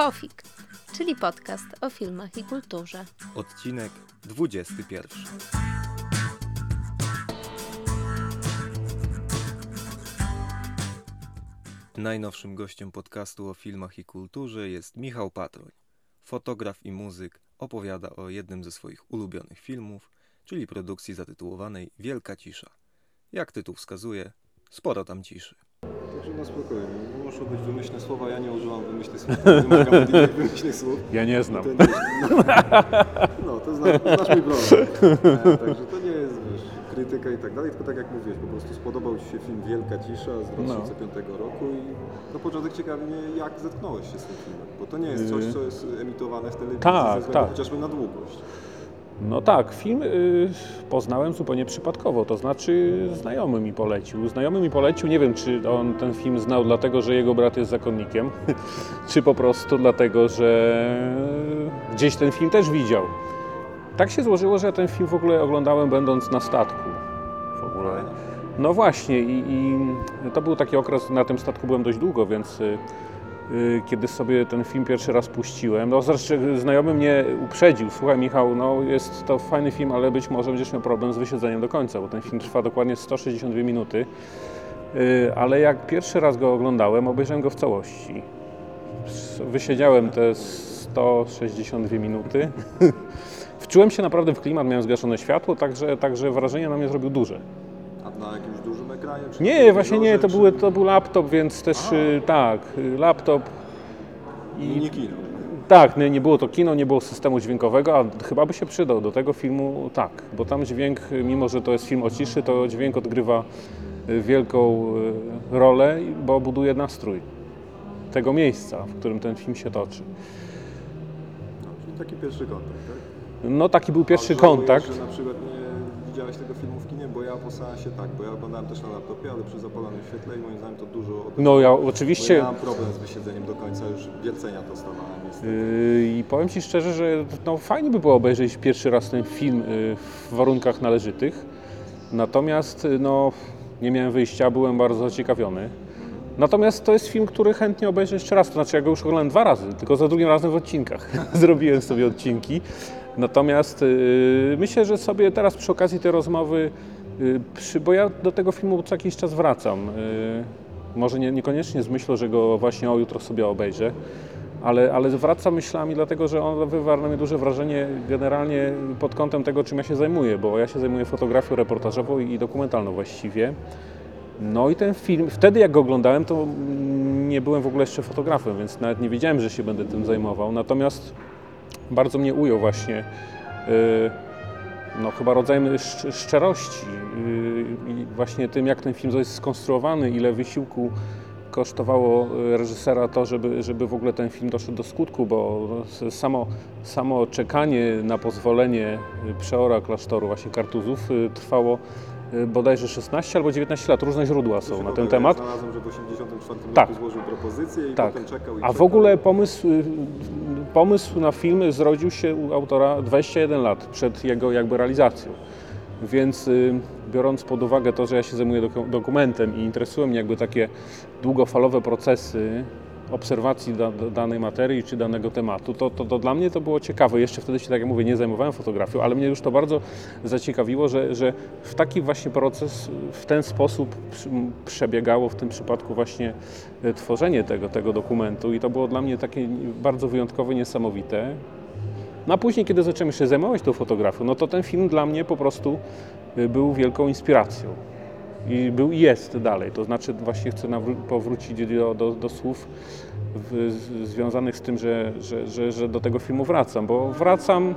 Pofik, czyli podcast o filmach i kulturze. Odcinek 21. Najnowszym gościem podcastu o filmach i kulturze jest Michał Patroń. Fotograf i muzyk opowiada o jednym ze swoich ulubionych filmów, czyli produkcji zatytułowanej Wielka Cisza. Jak tytuł wskazuje, sporo tam ciszy. Także na spokojnie. Nie muszą być wymyślne słowa, ja nie używam wymyślnych słów, wymagam od innych wymyślnych słów. Ja nie znam. Nie, no, no, to znasz, znasz mój problem. E, Także to nie jest wiesz, krytyka i tak dalej, tylko tak jak mówiłeś, po prostu spodobał Ci się film Wielka Cisza z 2005 roku i na początek ciekawi mnie, jak zetknąłeś się z tym filmem, bo to nie jest coś, co jest emitowane w telewizji Tak, ze tak. chociażby na długość. No tak, film y, poznałem zupełnie przypadkowo, to znaczy znajomy mi polecił. Znajomy mi polecił, nie wiem czy on ten film znał dlatego, że jego brat jest zakonnikiem, czy po prostu dlatego, że gdzieś ten film też widział. Tak się złożyło, że ja ten film w ogóle oglądałem będąc na statku. W ogóle. No właśnie i, i to był taki okres, na tym statku byłem dość długo, więc y, kiedy sobie ten film pierwszy raz puściłem, no zresztą znajomy mnie uprzedził, słuchaj Michał, no jest to fajny film, ale być może będziesz miał problem z wysiedzeniem do końca, bo ten film trwa dokładnie 162 minuty, Y, ale jak pierwszy raz go oglądałem, obejrzałem go w całości. Wysiedziałem te 162 minuty. Wczułem się naprawdę w klimat, miałem zgaszone światło, także, także wrażenie na mnie zrobił duże. Na jakimś dużym ekranie? Czy Nie, właśnie nie, to, telewizorze, były, czy- to był laptop, więc też A. y, tak, y, laptop. I nie kino. Tak, nie, nie było to kino, nie było systemu dźwiękowego, a chyba by się przydał do tego filmu, tak, bo tam dźwięk, y, mimo że to jest film o ciszy, to dźwięk odgrywa wielką rolę, bo buduje nastrój tego miejsca, w którym ten film się toczy. No, czyli taki pierwszy kontakt, tak? No taki był pierwszy kontakt. że na przykład nie widziałeś tego filmu w ja po seansie tak, bo ja oglądałem też na laptopie, ale przy zapalonym świetle i moim zdaniem to dużo... No ja Bo oczywiście... ja mam problem z wysiedzeniem do końca, już wielcenia dostawałem niestety. Yy, I powiem Ci szczerze, że no, fajnie by było obejrzeć pierwszy raz ten film yy, w warunkach należytych. Natomiast yy, no, nie miałem wyjścia, byłem bardzo zaciekawiony. Natomiast to jest film, który chętnie obejrzę jeszcze raz. To znaczy, ja go już oglądałem dwa razy, tylko za drugim razem w odcinkach. Zrobiłem sobie odcinki. Natomiast yy, myślę, że sobie teraz przy okazji tej rozmowy, bo ja do tego filmu co jakiś czas wracam. Yy, może nie, niekoniecznie z myślą, że go właśnie o jutro sobie obejrzę, ale, ale wracam myślami, dlatego że on wywarł na mnie duże wrażenie generalnie pod kątem tego, czym ja się zajmuję, bo ja się zajmuję fotografią reportażową i dokumentalną właściwie. No i ten film, wtedy jak go oglądałem, to nie byłem w ogóle jeszcze fotografem, więc nawet nie wiedziałem, że się będę tym zajmował. Natomiast bardzo mnie ujął właśnie yy, no, chyba rodzajem szcz- szczerości yy, i właśnie tym, jak ten film jest skonstruowany, ile wysiłku kosztowało y, reżysera to, żeby, żeby w ogóle ten film doszedł do skutku, bo no, samo, samo czekanie na pozwolenie y, przeora klasztoru właśnie Kartuzów trwało bodajże 16 albo 19 lat. Różne źródła są na ten Ja temat. Znalazłem, że w 84 Tak. roku złożył propozycję i Tak. potem czekał i A w czekał. ogóle pomysł, pomysł na film zrodził się u autora 21 lat przed jego jakby realizacją. Więc y, biorąc pod uwagę to, że ja się zajmuję doku- dokumentem i interesują mnie jakby takie długofalowe procesy obserwacji da, da- danej materii czy danego tematu, to, to, to dla mnie to było ciekawe. Jeszcze wtedy się, tak jak mówię, nie zajmowałem fotografią, ale mnie już to bardzo zaciekawiło, że, że w taki właśnie proces, w ten sposób przebiegało w tym przypadku właśnie e, tworzenie tego, tego dokumentu i to było dla mnie takie bardzo wyjątkowe, niesamowite. No a później, kiedy zacząłem się zajmować tą fotografią, no to ten film dla mnie po prostu y, był wielką inspiracją. I był i jest dalej. To znaczy właśnie chcę powrócić do, do, do słów w, związanych z tym, że, że, że, że do tego filmu wracam, bo wracam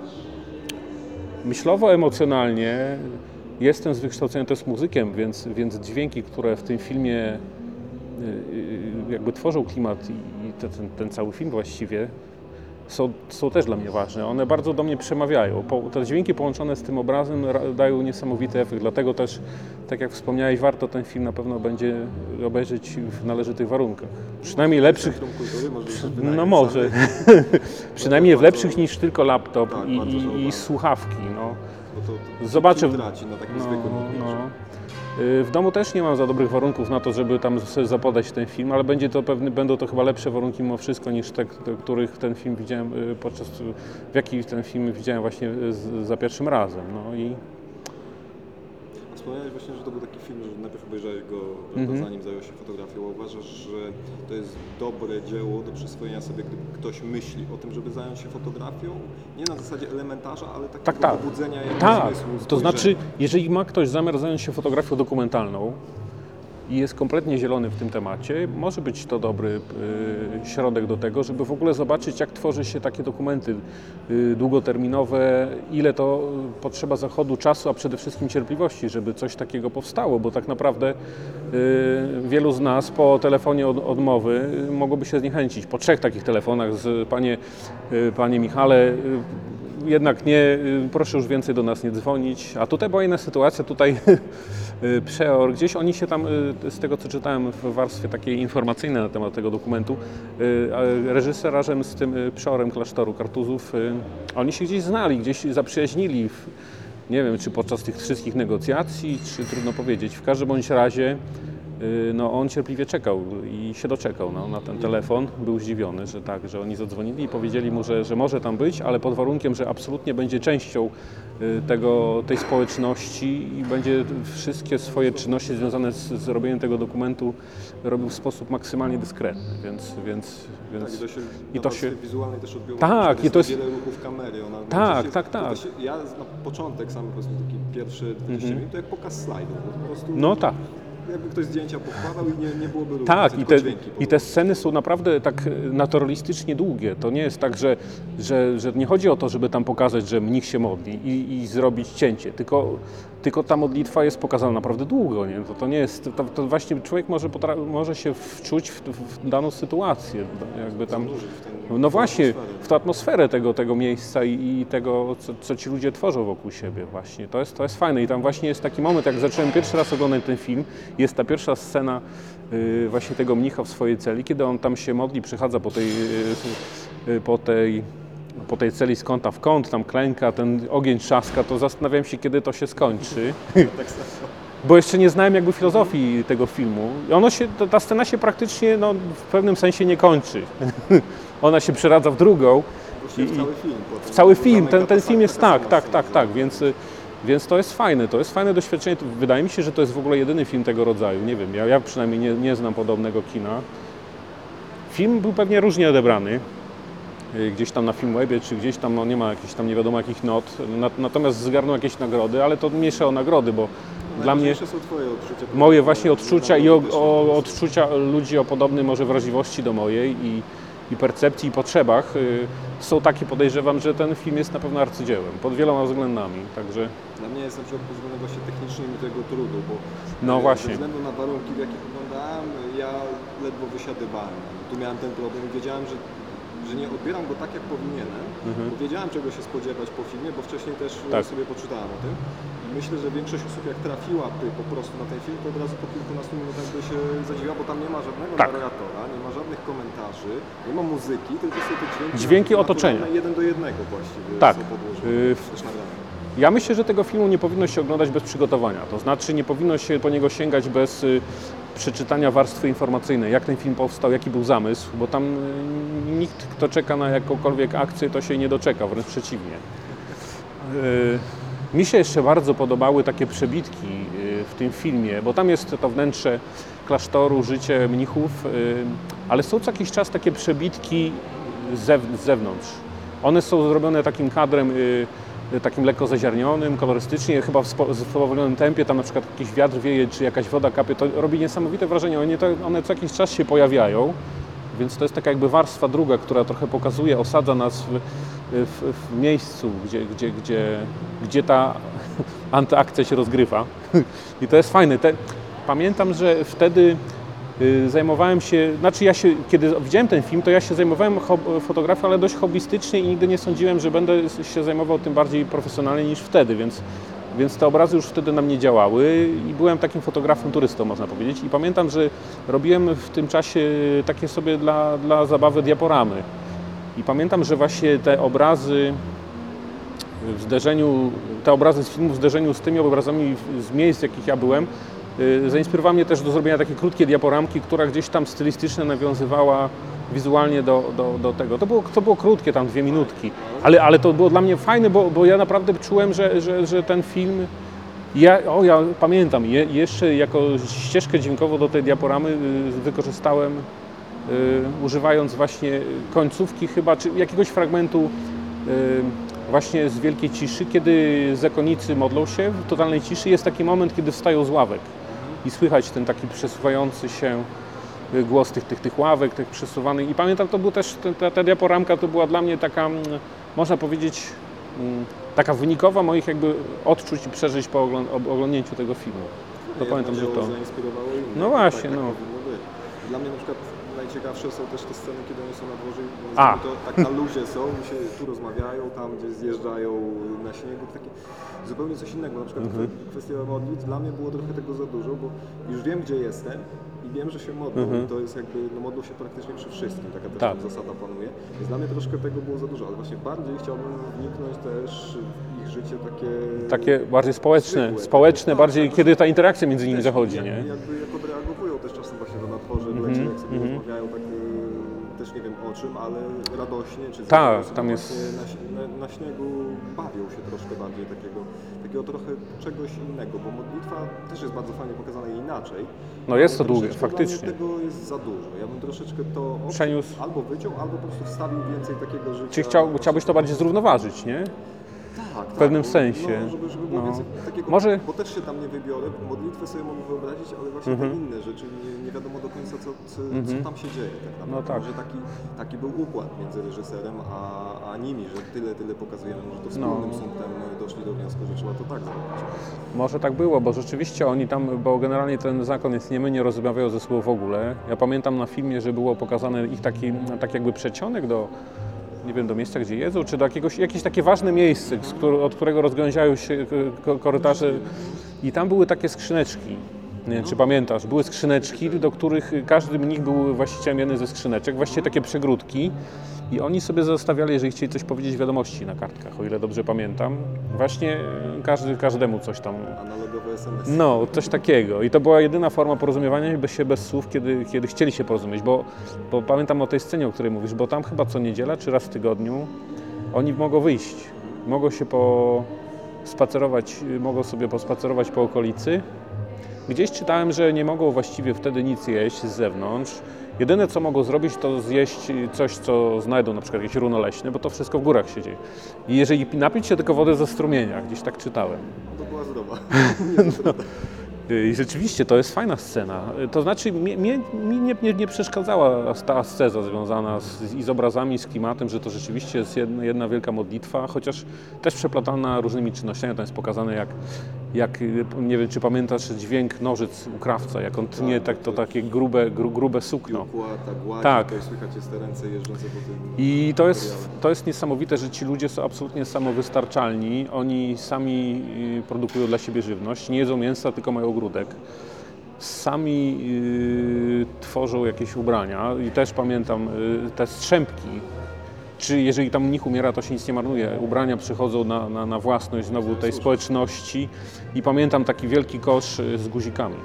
myślowo, emocjonalnie. Jestem z wykształcenia też muzykiem, więc, więc dźwięki, które w tym filmie y, y, jakby tworzą klimat i, i te, ten, ten cały film właściwie, są, są też dla mnie ważne. One bardzo do mnie przemawiają. Po, te dźwięki połączone z tym obrazem ra, dają niesamowity efekt. Dlatego też, tak jak wspomniałeś, warto ten film na pewno będzie obejrzeć w należytych warunkach. Przynajmniej lepszych, Kultury, może no może. same, Przynajmniej w lepszych niż tylko laptop Tak, i, i, i słuchawki. No. Zobaczę. traci na takim No, zwykłym no. Y, W domu też nie mam za dobrych warunków na to, żeby tam sobie zapodać ten film, ale będzie to pewny, będą to chyba lepsze warunki mimo wszystko niż te, których ten film widziałem y, podczas, w jakich ten film widziałem właśnie y, za pierwszym razem. No i Wspomniałeś właśnie, że to był taki film, że najpierw obejrzałeś go, prawda, Mhm. zanim zajął się fotografią. Uważasz, że to jest dobre dzieło do przyswojenia sobie, gdy ktoś myśli o tym, żeby zająć się fotografią? Nie na zasadzie elementarza, ale takiego Tak, tak. pobudzenia jakiegoś Tak, zmysłu, to znaczy, jeżeli ma ktoś zamiar zająć się fotografią dokumentalną i jest kompletnie zielony w tym temacie, może być to dobry y, środek do tego, żeby w ogóle zobaczyć, jak tworzy się takie dokumenty y, długoterminowe, ile to potrzeba zachodu czasu, a przede wszystkim cierpliwości, żeby coś takiego powstało, bo tak naprawdę y, wielu z nas po telefonie od, odmowy mogłoby się zniechęcić. Po trzech takich telefonach z panie, panie Michale, jednak nie, proszę już więcej do nas nie dzwonić. A tutaj była inna sytuacja, tutaj Przeor, gdzieś oni się tam, y, z tego co czytałem w warstwie takiej informacyjnej na temat tego dokumentu, y, a reżyser razem z tym y, Przeorem klasztoru Kartuzów, y, oni się gdzieś znali, gdzieś zaprzyjaźnili. Nie wiem, czy podczas tych wszystkich negocjacji, czy trudno powiedzieć. W każdym bądź razie y, no, on cierpliwie czekał i się doczekał no, na ten telefon. Był zdziwiony, że tak, że oni zadzwonili i powiedzieli mu, że, że może tam być, ale pod warunkiem, że absolutnie będzie częścią y, tego, tej społeczności i będzie wszystkie swoje czynności związane z, z robieniem tego dokumentu robił w sposób maksymalnie dyskretny, więc, więc, więc Tak, i to się, i to się- wizualnej też odbiło. Tak, i to jest- wiele ruchów kamery. Ona Tak, tak, tak. Się, ja na początek, sam powiedzmy taki pierwszy 20 minut, to jak pokaz slajdów. Po prostu no tak. Jakby ktoś zdjęcia pokładał i nie, nie byłoby ruchu, Tak, i te, i te sceny są naprawdę tak e, naturalistycznie długie. To nie jest tak, że, że, że nie chodzi o to, żeby tam pokazać, że mnich się modli i, i zrobić cięcie, tylko, tylko ta modlitwa jest pokazana naprawdę długo. Nie? To, to nie jest, to, to właśnie człowiek może, może się wczuć w, w daną sytuację. Jakby tam, no właśnie, w tę atmosferę tego, tego miejsca i, i tego, co, co ci ludzie tworzą wokół siebie właśnie. To jest, to jest fajne i tam właśnie jest taki moment, jak zacząłem pierwszy raz oglądać ten film, jest ta pierwsza scena y, właśnie tego mnicha w swojej celi, kiedy on tam się modli, przychadza po tej, y, y, po tej, po tej celi z kąta w kąt, tam klęka, ten ogień trzaska, to zastanawiałem się, kiedy to się skończy. Bo jeszcze nie znałem jakby filozofii tego filmu. I ono się, ta- scena się praktycznie no, w pewnym sensie nie kończy. Ona się przeradza w drugą. W i- cały film. W cały film, ten, ten film jest tak, tak, tak, tak, więc, y, więc to jest fajne, to jest fajne doświadczenie. Wydaje mi się, że to jest w ogóle jedyny film tego rodzaju. Nie wiem, ja, ja przynajmniej nie, nie znam podobnego kina. Film był pewnie różnie odebrany. Y, Gdzieś tam na Filmwebie, czy gdzieś tam, no nie ma jakichś tam nie wiadomo jakich not. Nat- Natomiast zgarnął jakieś nagrody, ale to mniejsze o nagrody, bo dla mnie są twoje odczucia. moje właśnie odczucia i o, o, odczucia ludzi o podobnej może wrażliwości do mojej i, i percepcji i potrzebach y, są takie, podejrzewam, że ten film jest na pewno arcydziełem, pod wieloma względami, także Dla mnie jest na przykład pod względem właśnie technicznym i tego trudu, bo No e, właśnie. ze względu na warunki, w jakich oglądałem, ja ledwo wysiadywałem. Tu miałem ten problem i wiedziałem, że, że nie odbieram go tak, jak powinienem, bo wiedziałem, czego się spodziewać po filmie, bo wcześniej też Mhm. Tak. sobie poczytałem o tym. I myślę, że większość osób, jak trafiłaby po prostu na ten film, to od razu po kilkunastu minutach by się zadziwiła, bo tam nie ma żadnego Tak. narratora, nie ma żadnych komentarzy, nie ma muzyki, tylko są te dźwięki, Dźwięki otoczenia. jeden do jednego właściwie Tak. są podłożone. Y. Ja myślę, że tego filmu nie powinno się oglądać bez przygotowania. To znaczy nie powinno się po niego sięgać bez y, przeczytania warstwy informacyjnej, jak ten film powstał, jaki był zamysł, bo tam y, nikt, kto czeka na jakąkolwiek akcję, to się nie doczeka, wręcz przeciwnie. Y, Mi się jeszcze bardzo podobały takie przebitki y, w tym filmie, bo tam jest to wnętrze klasztoru, życie mnichów, ale są co jakiś czas takie przebitki z, zew- z zewnątrz. One są zrobione takim kadrem takim lekko zaziarnionym, kolorystycznie, chyba w spo- w spowolnionym tempie, tam na przykład jakiś wiatr wieje, czy jakaś woda kapie, to robi niesamowite wrażenie. One, to, one co jakiś czas się pojawiają, więc to jest taka jakby warstwa druga, która trochę pokazuje, osadza nas w, w, w miejscu, gdzie, gdzie, gdzie, gdzie ta antyakcja się rozgrywa. I to jest fajne. Te, pamiętam, że wtedy y, zajmowałem się, znaczy ja się, kiedy widziałem ten film, to ja się zajmowałem fotografią, ale dość hobbystycznie i nigdy nie sądziłem, że będę się zajmował tym bardziej profesjonalnie niż wtedy, więc, więc te obrazy już wtedy na mnie działały i byłem takim fotografem turystą, można powiedzieć. I pamiętam, że robiłem w tym czasie takie sobie dla, dla zabawy diaporamy. I pamiętam, że właśnie te obrazy w zderzeniu, te obrazy z filmu w zderzeniu z tymi obrazami z miejsc, w jakich ja byłem, y, zainspirowała mnie też do zrobienia takiej krótkiej diaporamki, która gdzieś tam stylistycznie nawiązywała wizualnie do, do, do tego. To było, to było krótkie, tam dwie minutki, ale, ale to było dla mnie fajne, bo, bo ja naprawdę czułem, że, że, że ten film ja, o, ja pamiętam, je, jeszcze jako ścieżkę dźwiękową do tej diaporamy y, wykorzystałem, y, używając właśnie końcówki chyba, czy jakiegoś fragmentu y, właśnie z Wielkiej Ciszy, kiedy zakonnicy modlą się w totalnej ciszy. Jest taki moment, kiedy wstają z ławek i słychać ten taki przesuwający się y, głos tych, tych, tych ławek, tych przesuwanych. I pamiętam, to był też, ta, ta diaporamka to była dla mnie taka, mm, można powiedzieć, mm, taka wynikowa moich jakby odczuć i przeżyć po oglądnięciu tego filmu. To Jedno pamiętam, że to... No właśnie, tak, tak no. powinno być. Dla mnie na przykład najciekawsze są też te sceny, kiedy oni są na dworze i A. to tak na luzie są i się tu rozmawiają, tam gdzie zjeżdżają na śniegu, takie zupełnie coś innego. Na przykład Mhm. kwestia modlitw, dla mnie było trochę tego za dużo, bo już wiem, gdzie jestem i wiem, że się modlą i to jest jakby, no modlą się praktycznie przy wszystkim, taka też Mhm. Tak. zasada panuje. Więc dla mnie troszkę tego było za dużo, ale właśnie bardziej chciałbym wniknąć też w ich życie takie... Takie bardziej społeczne, zwykłe, społeczne takie- bardziej, tak, kiedy ta interakcja między nimi zachodzi, jak, nie? Jakby jak odreagowują też czasem właśnie na dworze, w czym, ale radośnie, czy Tak, tam jest- Na, na, śniegu bawią się troszkę bardziej takiego, takiego trochę czegoś innego, bo modlitwa też jest bardzo fajnie pokazana inaczej. No jest to długie, faktycznie. Tego jest za dużo. Ja bym troszeczkę to Przeniósł. albo wyciął, albo po prostu wstawił więcej takiego życia. Czy chciał, chciałbyś to bardziej zrównoważyć, nie? Tak, w pewnym bo- sensie. No, żeby, żeby było No. więcej takiego, Może- bo też się tam nie wybiorę, modlitwę sobie mogę wyobrazić, ale właśnie te inne rzeczy, nie, nie wiadomo do końca co, co, co tam się dzieje tak naprawdę. No tak. Może taki, taki był układ między reżyserem a, a nimi, że tyle, tyle pokazujemy, może to wspólnym No. sumptem doszli do wniosku, że trzeba to tak zrobić. Może tak było, bo rzeczywiście oni tam, bo generalnie ten zakon jest niemy, nie rozmawiają ze sobą w ogóle. Ja pamiętam na filmie, że było pokazane ich taki, tak jakby przecionek do, nie wiem, do miejsca, gdzie jedzą, czy do jakiegoś, jakieś takie ważne miejsce, któr- od którego rozgałęziają się ko- korytarze i tam były takie skrzyneczki. Nie wiem, czy pamiętasz, były skrzyneczki, do których każdy mnich był właścicielem jednej ze skrzyneczek, właściwie takie przegródki. I oni sobie zostawiali, jeżeli chcieli coś powiedzieć, wiadomości na kartkach, o ile dobrze pamiętam. Właśnie każdy, każdemu coś tam Analogowe SMS. no, coś takiego. I to była jedyna forma porozumiewania się bez słów, kiedy, kiedy chcieli się porozumieć, bo, bo pamiętam o tej scenie, o której mówisz, bo tam chyba co niedziela czy raz w tygodniu oni mogą wyjść, mogą się pospacerować, mogą sobie pospacerować po okolicy. Gdzieś czytałem, że nie mogą właściwie wtedy nic jeść z zewnątrz. Jedyne co mogą zrobić, to zjeść coś, co znajdą, na przykład jakieś runo leśne, bo to wszystko w górach się dzieje. I jeżeli napić się tylko wody ze strumienia, gdzieś tak czytałem. To była zdrowa. I rzeczywiście to jest fajna scena. To znaczy, mnie, mnie, mi nie, nie, nie przeszkadzała ta asceza związana z, i z obrazami, z klimatem, że to rzeczywiście jest jedna, jedna wielka modlitwa, chociaż też przeplatana różnymi czynnościami. Tam jest pokazane, jak, jak nie wiem, czy pamiętasz dźwięk nożyc u krawca, jak on tnie tak, to takie grube, gru, grube sukno. Tak. tutaj słychać jest te ręce jeżdżące po tym I to jest, to jest niesamowite, że ci ludzie są absolutnie samowystarczalni. Oni sami y, produkują dla siebie żywność, nie jedzą mięsa, tylko mają ogródek. Sami y, tworzą jakieś ubrania i też pamiętam y, te strzępki. Czy jeżeli tam mnich umiera, to się nic nie marnuje. Ubrania przychodzą na, na, na własność znowu tej społeczności i pamiętam taki wielki kosz y, z guzikami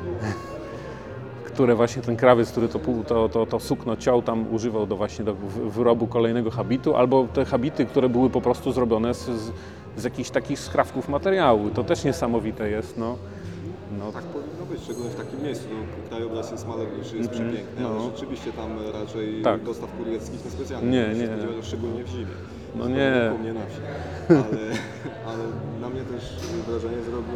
które właśnie ten krawiec, który to, to, to, to sukno ciął tam używał do właśnie do wy- wyrobu kolejnego habitu, albo te habity, które były po prostu zrobione z, z, z jakichś takich skrawków materiału. To też niesamowite jest, no. No Tak powinno być, szczególnie w takim miejscu. No, krajobraz jest malowniczy, jest Mhm, przepiękny, no. ale rzeczywiście tam raczej Tak. dostaw kurierskich niespecjalnie. Nie, nie. spodziewać, Szczególnie w zimie. No nie. u mnie na wsi. Ale, ale na mnie też wrażenie zrobił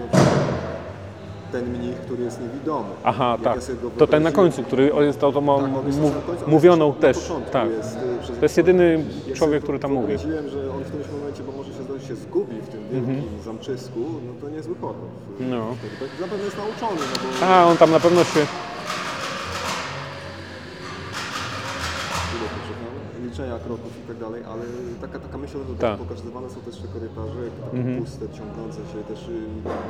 ten mnich, który jest niewidomy. Aha, Jak tak. ja To ten na końcu, który jest to, to ma, Tak, on jest mów, na samym końcu, ale mówioną też. Tak. Jest, y, To jest jedyny człowiek, który tam mówi. że on w którymś momencie, bo może się zdarzyć, się zgubi w tym wielkim zamczysku, no to niezły. Mhm. No. Tak Zapewne jest nauczony, no bo A, on tam na pewno się... ile poczekamy, liczenia kroków i tak dalej, ale taka, taka myśl, że Tak. też pokazywane są też te korytarze, jak takie Mhm. puste, ciągnące się. Też y,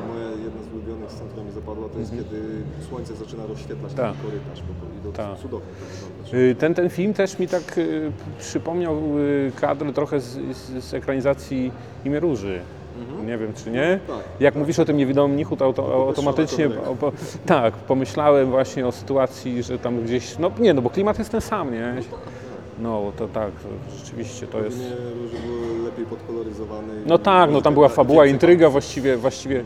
moja jedna z ulubionych scen, która mi zapadła, to jest kiedy słońce zaczyna rozświetlać Mhm. Tak. ten korytarz po po- i to Tak. cudownie to wygląda. Y, Ten, ten film też mi tak y, przypomniał y, kadr trochę z, z, z ekranizacji Imię Róży. Nie wiem, czy nie. Tak. Jak mówisz o tym niewidomym mnichu, to auto, automatycznie po, tak, pomyślałem właśnie o sytuacji, że tam gdzieś, no nie, no bo klimat jest ten sam, nie? No to tak, to rzeczywiście to jest... Nie, róże były lepiej podkoloryzowane. i- No tak, no tam była tak, fabuła, więcej intryga właściwie, właściwie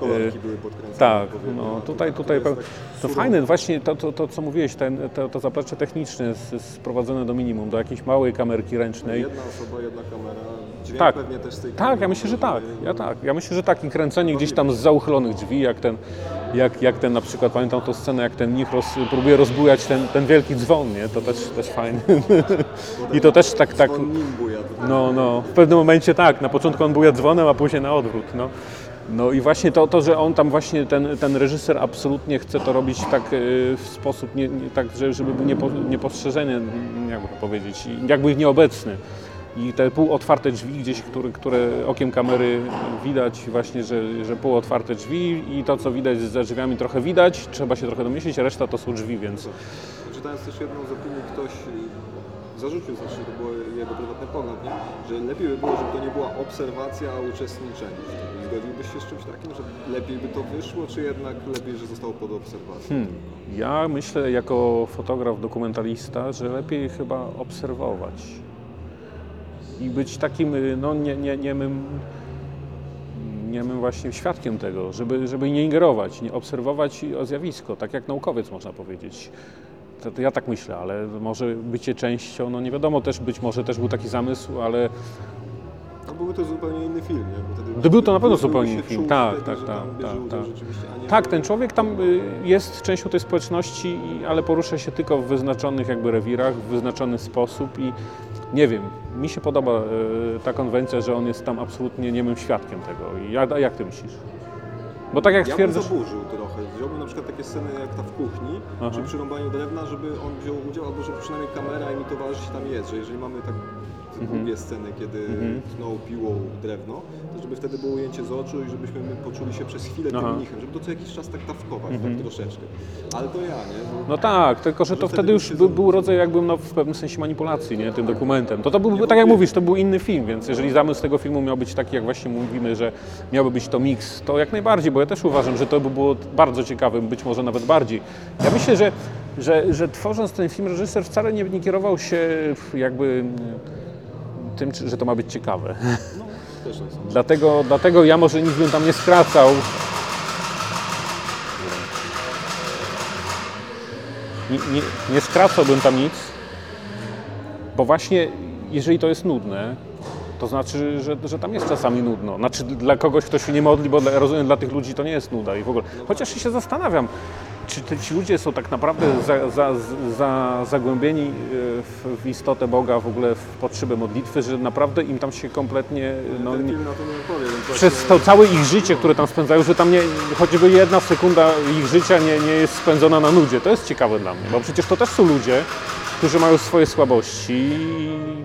Kolorki były podkręcane. Tak, odpowiednio, no a tutaj, tutaj jest pe- tak to surowo. fajne, właśnie to, to, to co mówiłeś, ten, to, to zaplecze techniczne jest jest sprowadzone do minimum, do jakiejś małej kamerki ręcznej. Jedna osoba, jedna kamera. Dźwięk Tak, pewnie też z tej tak, ja myślę, że tak, ja tak, ja myślę, że tak. I kręcenie gdzieś tam z zauchylonych drzwi, jak ten, jak, jak ten na przykład, pamiętam tą scenę, jak ten mnich roz, próbuje rozbujać ten, ten wielki dzwon, nie, to też, też fajne. I to też tak, tak, no, no, w pewnym momencie tak, na początku on buja dzwonem, a później na odwrót, no. No i właśnie to, to że on tam właśnie, ten, ten reżyser absolutnie chce to robić tak y, w sposób, nie, nie, tak, że- żeby był niepo, niepostrzeżony, jakby to powiedzieć, jakby nieobecny. I te półotwarte drzwi gdzieś, które, które okiem kamery widać właśnie, że, że półotwarte drzwi i to, co widać za drzwiami trochę widać, trzeba się trochę domyślić, reszta to są drzwi, więc Czytając też jedną z opinii, ktoś y, zarzucił, znaczy to był jego prywatny pogląd, nie? że lepiej by było, żeby to nie była obserwacja, a uczestniczenie. Zgodziłbyś się z czymś takim, że lepiej by to wyszło, czy jednak lepiej, że zostało pod obserwacją? Hmm. Ja myślę jako fotograf, dokumentalista, że lepiej chyba obserwować i być takim y, no, nie, nie, niemym, niemym właśnie świadkiem tego, żeby, żeby nie ingerować, nie obserwować o zjawisko, tak jak naukowiec można powiedzieć. To, to ja tak myślę, ale może bycie częścią, no nie wiadomo, też być może też był taki zamysł, ale No byłby to zupełnie inny film, nie? Wtedy To był to na pewno zupełnie inny film. Tak, wtedy, tak, tak, tak, tak. Tak, ten człowiek tam y, jest częścią tej społeczności, ale porusza się tylko w wyznaczonych jakby rewirach, w wyznaczony sposób i nie wiem, mi się podoba y, ta konwencja, że on jest tam absolutnie niemym świadkiem tego. I jak, a jak ty myślisz? Bo tak jak Ja bym stwierdzasz... zaburzył trochę. Wziąłbym na przykład takie sceny jak ta w kuchni, Aha. czy przy rąbaniu drewna, żeby on wziął udział, albo żeby przynajmniej kamera emitowała, że się tam jest, że jeżeli mamy tak Mhm. długie sceny, kiedy tnął piłą drewno, to żeby wtedy było ujęcie z oczu i żebyśmy my poczuli się przez chwilę Aha. Mhm. tym mnichem, żeby to co jakiś czas tak dawkować, tak troszeczkę. Ale to ja, nie? Bo No tak, tylko że to wtedy już by się by, zrobiło. był rodzaj jakby no, w pewnym sensie manipulacji, nie, tym dokumentem. To, to był, tak jak mówisz, to był inny film, więc jeżeli zamysł tego filmu miał być taki, jak właśnie mówimy, że miałby być to miks, to jak najbardziej, bo ja też uważam, że to by było bardzo ciekawe, być może nawet bardziej. Ja myślę, że, że, że tworząc ten film, reżyser wcale nie, nie kierował się jakby tym, że to ma być ciekawe. no, też. Dlatego, dlatego ja może nic bym tam nie skracał. Nie, nie, nie skracałbym tam nic, bo właśnie jeżeli to jest nudne, to znaczy, że, że tam jest czasami nudno. Znaczy dla kogoś, kto się nie modli, bo dla, rozumiem, dla tych ludzi to nie jest nuda i w ogóle. Chociaż się zastanawiam, czy te, ci ludzie są tak naprawdę za, za, za, zagłębieni e, w, w istotę Boga, w ogóle w potrzebę modlitwy, że naprawdę im tam się kompletnie no, nie, przez to całe ich życie, które tam spędzają, że tam nie, choćby jedna sekunda ich życia nie, nie jest spędzona na nudzie. To jest ciekawe dla mnie, bo przecież to też są ludzie, którzy mają swoje słabości, i-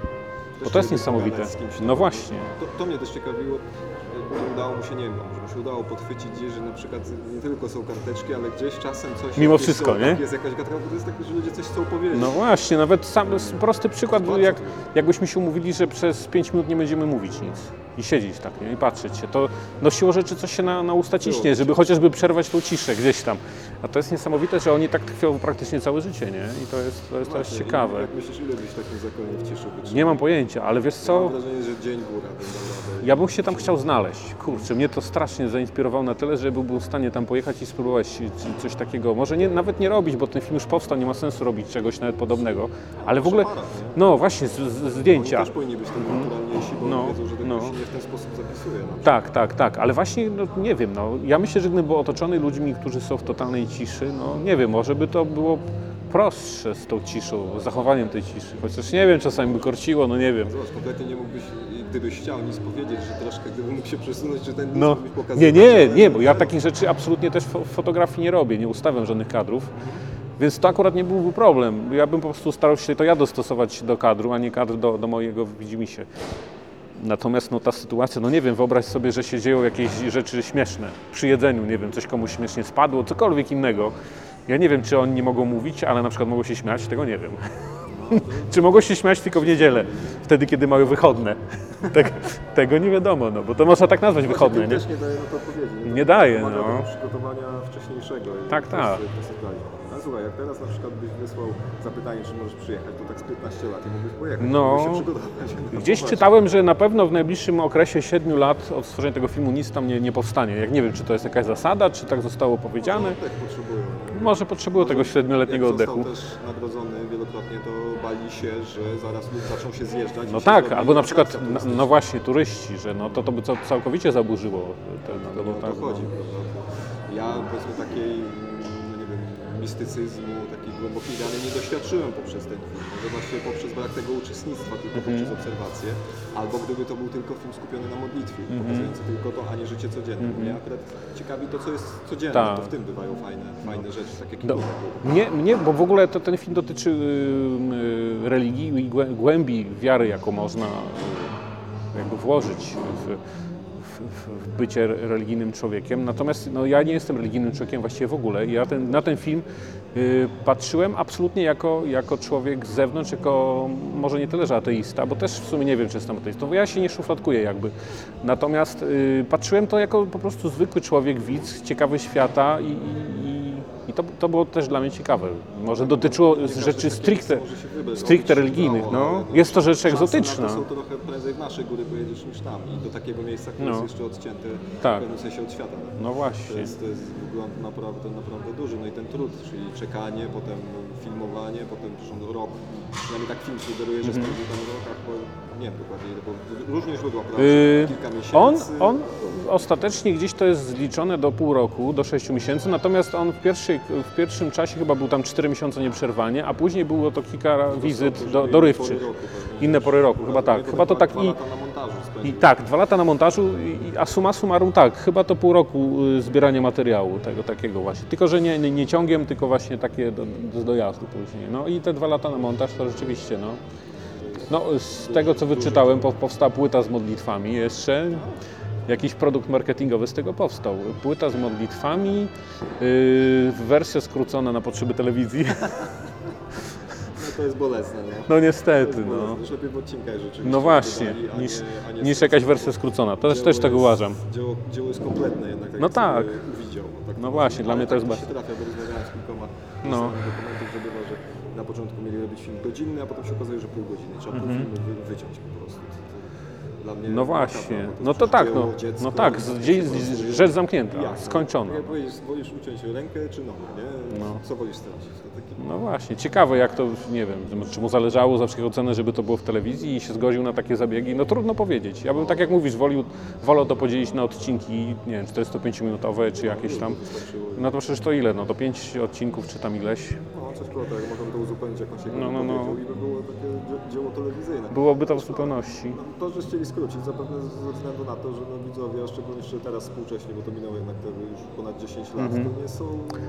bo to jest niesamowite. No tam. właśnie. To, to mnie też ciekawiło, że udało mu się, nie wiem, może się udało podchwycić że na przykład nie tylko są karteczki, ale gdzieś czasem coś... Mimo wszystko, są, nie? Tak, jest jakaś gadka, bo to jest takie, że ludzie coś chcą powiedzieć. No właśnie, nawet sam prosty przykład, jak, jakbyśmy się umówili, że przez 5 minut nie będziemy mówić nic i siedzieć tak nie? i patrzeć się, to no siłą rzeczy coś się na, na usta ciśnie, żeby chociażby przerwać tą ciszę gdzieś tam. A to jest niesamowite, że oni tak tkwią praktycznie całe życie, nie? I to jest, to jest, jest Właśnie, ciekawe. Jak myślisz, ile byś takim zakonie w ciszy wytrzymał? Nie mam pojęcia, ale wiesz co? Mam wrażenie, że dzień góra. Ja bym się tam chciał znaleźć. Kurczę, mnie to strasznie zainspirowało na tyle, że byłbym w stanie tam pojechać i spróbować coś takiego. Może nie, nawet nie robić, bo ten film już powstał, nie ma sensu robić czegoś nawet podobnego. Ale w ogóle, no właśnie, z, z, Oni zdjęcia. też powinni być tym kulturalniejsi, bo No, wiedzą, że tego no. się nie w ten sposób zapisuje. No. Tak, tak, tak, ale właśnie, no, nie wiem, no, ja myślę, że gdybym był otoczony ludźmi, którzy są w totalnej ciszy, no nie wiem, może by to było prostsze z tą ciszą, z zachowaniem tej ciszy. Chociaż nie wiem, czasami by korciło, no nie wiem. Zobacz, kompletnie nie mógłbyś, gdybyś chciał nic powiedzieć, że troszkę, gdyby mógł się przesunąć, czy ten No, byś pokazał. nie, nie, nie, bo ja takich rzeczy absolutnie też w fotografii nie robię, nie ustawiam żadnych kadrów, więc to akurat nie byłby problem. Ja bym po prostu starał się to ja dostosować do kadru, a nie kadr do, do mojego widzimisię. Natomiast no, ta sytuacja, no nie wiem, wyobraź sobie, że się dzieją jakieś rzeczy śmieszne przy jedzeniu, nie wiem, coś komuś śmiesznie spadło, cokolwiek innego. Ja nie wiem, czy oni nie mogą mówić, ale na przykład mogą się śmiać, tego nie wiem. Czy mogą się śmiać tylko w niedzielę, wtedy kiedy mają wychodne? Tego nie wiadomo, no bo to można tak nazwać wychodne, nie? też nie daje na to odpowiedzi. Nie daje, Wymaga no. przygotowania wcześniejszego. Tak, tak. Słuchaj, jak teraz na przykład byś wysłał zapytanie, czy możesz przyjechać, to tak z 15 lat i mógłbyś pojechać. No. mógłbyś się przygotować. No, Gdzieś czytałem, że na pewno w najbliższym okresie 7 lat od stworzenia tego filmu nic tam nie, nie powstanie. Jak nie wiem, czy to jest jakaś zasada, czy tak zostało powiedziane. No, tak potrzebują. nie? Może potrzebują tego siedmioletniego oddechu. też nagrodzony wielokrotnie, to bali się, że zaraz zaczną się zjeżdżać. No tak, albo na przykład, atrakcja no, no właśnie, turyści, że no to, to by całkowicie zaburzyło ten, To no, nie bo o tak, to no. chodzi, prawda? Ja powiedzmy takiej, no mistycyzmu, takiej głębokiej wiary nie doświadczyłem poprzez ten film. Może właśnie poprzez brak tego uczestnictwa, tylko Mhm. poprzez obserwację. Albo gdyby to był tylko film skupiony na modlitwie, Mhm. pokazujący tylko to, a nie życie codzienne. Mnie akurat ciekawi to, co jest codzienne, Tak. bo w tym bywają fajne, fajne rzeczy, tak jak No, było. mnie, mnie, bo w ogóle to, ten film dotyczy y, y, religii i głę- głębi wiary, jaką można y, jakby włożyć w, w, bycie religijnym człowiekiem. Natomiast no, ja nie jestem religijnym człowiekiem właściwie w ogóle. Ja ten, na ten film y, patrzyłem absolutnie jako, jako człowiek z zewnątrz, jako może nie tyle, że ateista, bo też w sumie nie wiem, czy jestem ateistą, bo ja się nie szufladkuję jakby. Natomiast y, patrzyłem to jako po prostu zwykły człowiek, widz, ciekawy świata i, i, i to, to było też dla mnie ciekawe. Może dotyczyło rzeczy stricte, stricte religijnych. No. Jest to rzecz egzotyczna. To są trochę prędzej w naszej góry pojedziesz niż tam i do takiego miejsca, które No. jest jeszcze odcięte Tak. w pewnym sensie od świata. No To właśnie. jest, to jest wygląd naprawdę, naprawdę duży. No i ten trud, czyli czekanie, potem filmowanie, potem zresztą rok. Przynajmniej tak film sugeruje, że Mhm. spędził tam rok, a chyba nie wiem dokładnie ile, bo różnie źródła Yy, podają, kilka miesięcy. On, on ostatecznie gdzieś to jest zliczone do pół roku, do 6 miesięcy, natomiast on w, pierwszej, w pierwszym czasie chyba był tam 4 miesiące nieprzerwanie, a później było to kilka wizyt do, dorywczych. pory roku pewnie. Inne pory roku, chyba tak. Chyba to tak i, i tak, dwa lata na montażu, a summa summarum tak, chyba to pół roku y, zbierania materiału tego takiego właśnie. Tylko, że nie, nie, ciągiem, tylko właśnie takie do, do dojazdu później. No i te dwa lata na montaż to rzeczywiście, no. No, z tego co wyczytałem, po- powstała płyta z modlitwami jeszcze. Jakiś produkt marketingowy z tego powstał. Płyta z modlitwami, yy, wersja skrócona na potrzeby telewizji. No to jest bolesne, nie? No niestety, jest no. bolesne. Już lepiej w odcinkach rzeczywiście. No właśnie, wydali, a niż, nie- a nie niż jakaś wersja skrócona. To też, też tak jest- uważam. Dzieło, dzieło jest kompletne jednak, tak No tak. sobie uwidział. Tak No właśnie, jest. dla mnie to jest tak bez- się trafia, bo rozmawiałem z kilkoma No. no. dokumentów, że bywa, że na początku mieli robić film godzinny, a potem się okazuje, że pół godziny. Trzeba pół filmu wy, wyciąć po prostu. Dla mnie. No właśnie. No to tak, dzieło, no, dziecko, no tak, z- z- pracuje. rzecz zamknięta, Jak? skończona. Jak powiedzieć, wolisz uciąć rękę czy nogę, nie? No. Co wolisz stracić? Taki... No właśnie, ciekawe jak to, nie wiem, czy mu zależało za wszelką cenę, żeby to było w telewizji i się zgodził na takie zabiegi. No trudno powiedzieć. Ja bym, tak jak mówisz, wolił, wolał to podzielić na odcinki, nie wiem, 45-minutowe czy jakieś tam. No to przecież to ile? No to 5 odcinków czy tam ileś. No, tak, można by to uzupełnić jakąś jego No, no, no. wypowiedzią i by było takie dzie- dzieło telewizyjne. Byłoby to w zupełności. No, to, że chcieli skrócić, zapewne ze względu na to, że no, widzowie, a szczególnie jeszcze teraz współcześnie, bo to minęło jednak te już ponad 10 lat, to nie są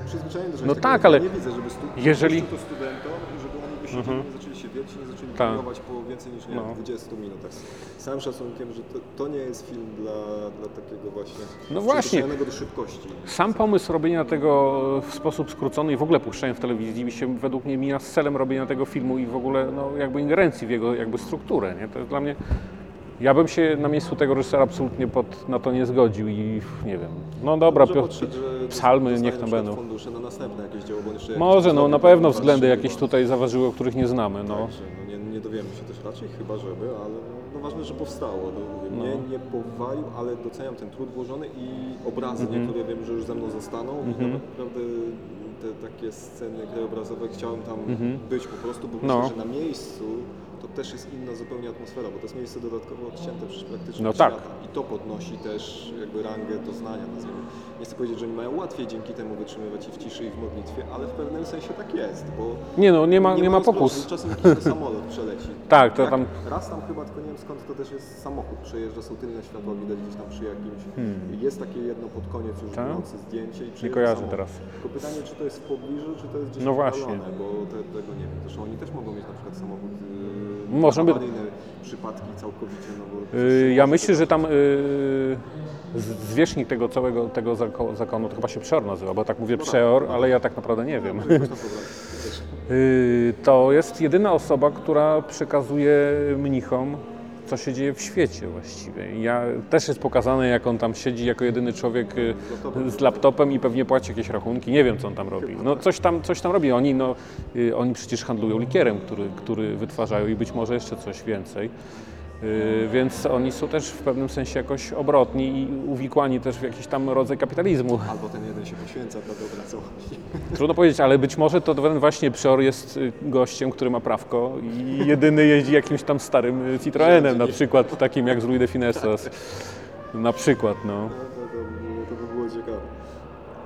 przyzwyczajeni do czegoś Mhm. No takiego. tak, Ja ale nie widzę, żeby stu- jeżeli- to studentom, żeby nie zaczęli się wiercić, nie zaczęli Tak. po więcej niż nie, No. 20 minutach. Całym szacunkiem, że to, to nie jest film dla, dla takiego właśnie No właśnie. do szybkości. Sam pomysł robienia tego w sposób skrócony i w ogóle puszczenia w telewizji mi się według mnie mija z celem robienia tego filmu i w ogóle no, jakby ingerencji w jego jakby strukturę. Nie? To jest dla mnie... Ja bym się na miejscu tego reżysera absolutnie pod, na to nie zgodził i nie wiem. No dobra, Może Piotr, że psalmy niech tam będą. fundusze na następne jakieś dzieło, jeszcze Może, jakieś no na pewno względy jakieś tutaj zaważyły, o których nie znamy. No. Także, no nie, nie dowiemy się też raczej, chyba żeby, ale no ważne, że powstało. No, mówię, Mnie nie powalił, ale doceniam ten trud włożony i obrazy Mhm. niektóre wiem, że już ze mną zostaną i naprawdę te takie sceny krajobrazowe chciałem tam być po prostu, bo Mhm. No. myślę, że na miejscu też jest inna zupełnie atmosfera, bo to jest miejsce dodatkowo odcięte przecież praktycznie No tak. świata i to podnosi też jakby rangę doznania, nazwijmy. Nie chcę powiedzieć, że oni mają łatwiej dzięki temu wytrzymywać i w ciszy i w modlitwie, ale w pewnym sensie tak jest, bo Nie no, nie ma, nie ma mają popus. zbrodni, Czasem jakiś samolot przeleci. Tak, to Jak tam- Raz tam chyba, tylko nie wiem skąd to też jest samochód przejeżdża, są tylne światła, widać gdzieś tam przy jakimś. Jest takie jedno pod koniec już Hmm. Tak? biorące zdjęcie i Nie kojarzę samochód. teraz. Tylko pytanie, czy to jest w pobliżu, czy to jest gdzieś No właśnie. oddalone, bo te, tego nie wiem. Zresztą oni też mogą mieć na przykład samochód Może by- przypadki całkowicie, no bo... Yy, ja myślę, że tam yy, zwierzchnik tego całego tego zako- zakonu to chyba się Przeor nazywa, bo tak mówię Przeor, ale ja tak naprawdę nie wiem. Prostu też. Y, To jest jedyna osoba, która przekazuje mnichom, co się dzieje w świecie właściwie. Ja, też jest pokazane, jak on tam siedzi jako jedyny człowiek y, z laptopem i pewnie płaci jakieś rachunki. Nie wiem, co on tam robi. No, coś, tam, coś tam robi. Oni, no, y, oni przecież handlują likierem, który, który wytwarzają i być może jeszcze coś więcej. Y, Więc oni są też w pewnym sensie jakoś obrotni i uwikłani też w jakiś tam rodzaj kapitalizmu. Albo ten jeden się poświęca dobra całości. Trudno powiedzieć, ale być może to ten właśnie Przyor jest y, gościem, który ma prawko i jedyny jeździ jakimś tam starym y, Citroenem, na przykład takim jak z Louis de Finestas. Na przykład, no.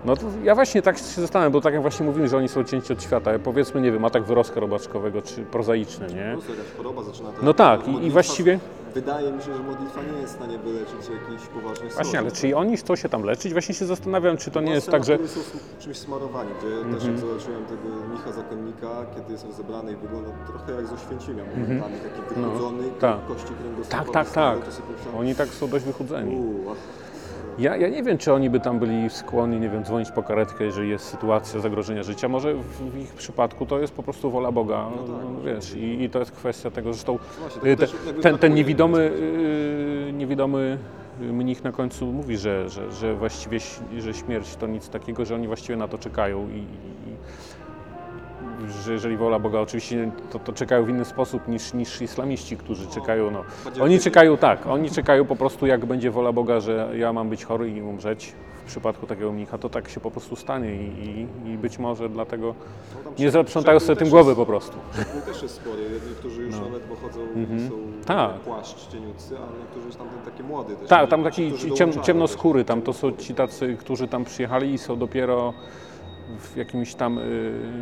No to ja właśnie tak się zastanawiam, bo tak jak właśnie mówimy, że oni są cięci od świata. Powiedzmy, nie wiem, atak wyrostka robaczkowego, czy prozaiczny, Po nie? prostu jakaś choroba zaczyna... No tak, i- i właściwie- Wydaje mi się, że modlitwa nie jest w stanie wyleczyć jakichś poważnych Właśnie, ale czy oni chcą się tam leczyć? Właśnie się zastanawiam, czy to nie jest tak, że... Mhm. są czymś smarowani, gdzie też jak zobaczyłem tego mnicha zakonnika, kiedy jest rozebrany i wygląda trochę jak z Oświęcimia momentami, taki wychudzony, Mhm. tak. kości kręgosłupa Tak, tak, tak. Oni tak są dość wychudzeni. "Uuu, a- Ja, ja nie wiem, czy oni by tam byli skłonni, nie wiem, dzwonić po karetkę, jeżeli jest sytuacja zagrożenia życia. Może w, ich przypadku to jest po prostu wola Boga, no, wiesz, i, i to jest kwestia tego, zresztą Właśnie, y, te, ten, ten niewidomy, w y, niewidomy mnich na końcu mówi, że, że, że właściwie że śmierć to nic takiego, że oni właściwie na to czekają i że jeżeli wola Boga oczywiście to, to czekają w inny sposób niż, niż islamiści, którzy czekają, no, oni czekają tak, oni czekają po prostu jak będzie wola Boga, że ja mam być chory i umrzeć w przypadku takiego mnicha, to tak się po prostu stanie i, i, i być może dlatego no nie zaprzątają sobie tym głowy po prostu. przepływ też jest spory, jedni, którzy już ledwo chodzą są Tak. płaszcz cieniucy, a niektórzy już tam ten taki młody też. Tak, tam taki ciem, ciemnoskóry, też. tam to są ci tacy, którzy tam przyjechali i są dopiero w jakimś tam, y,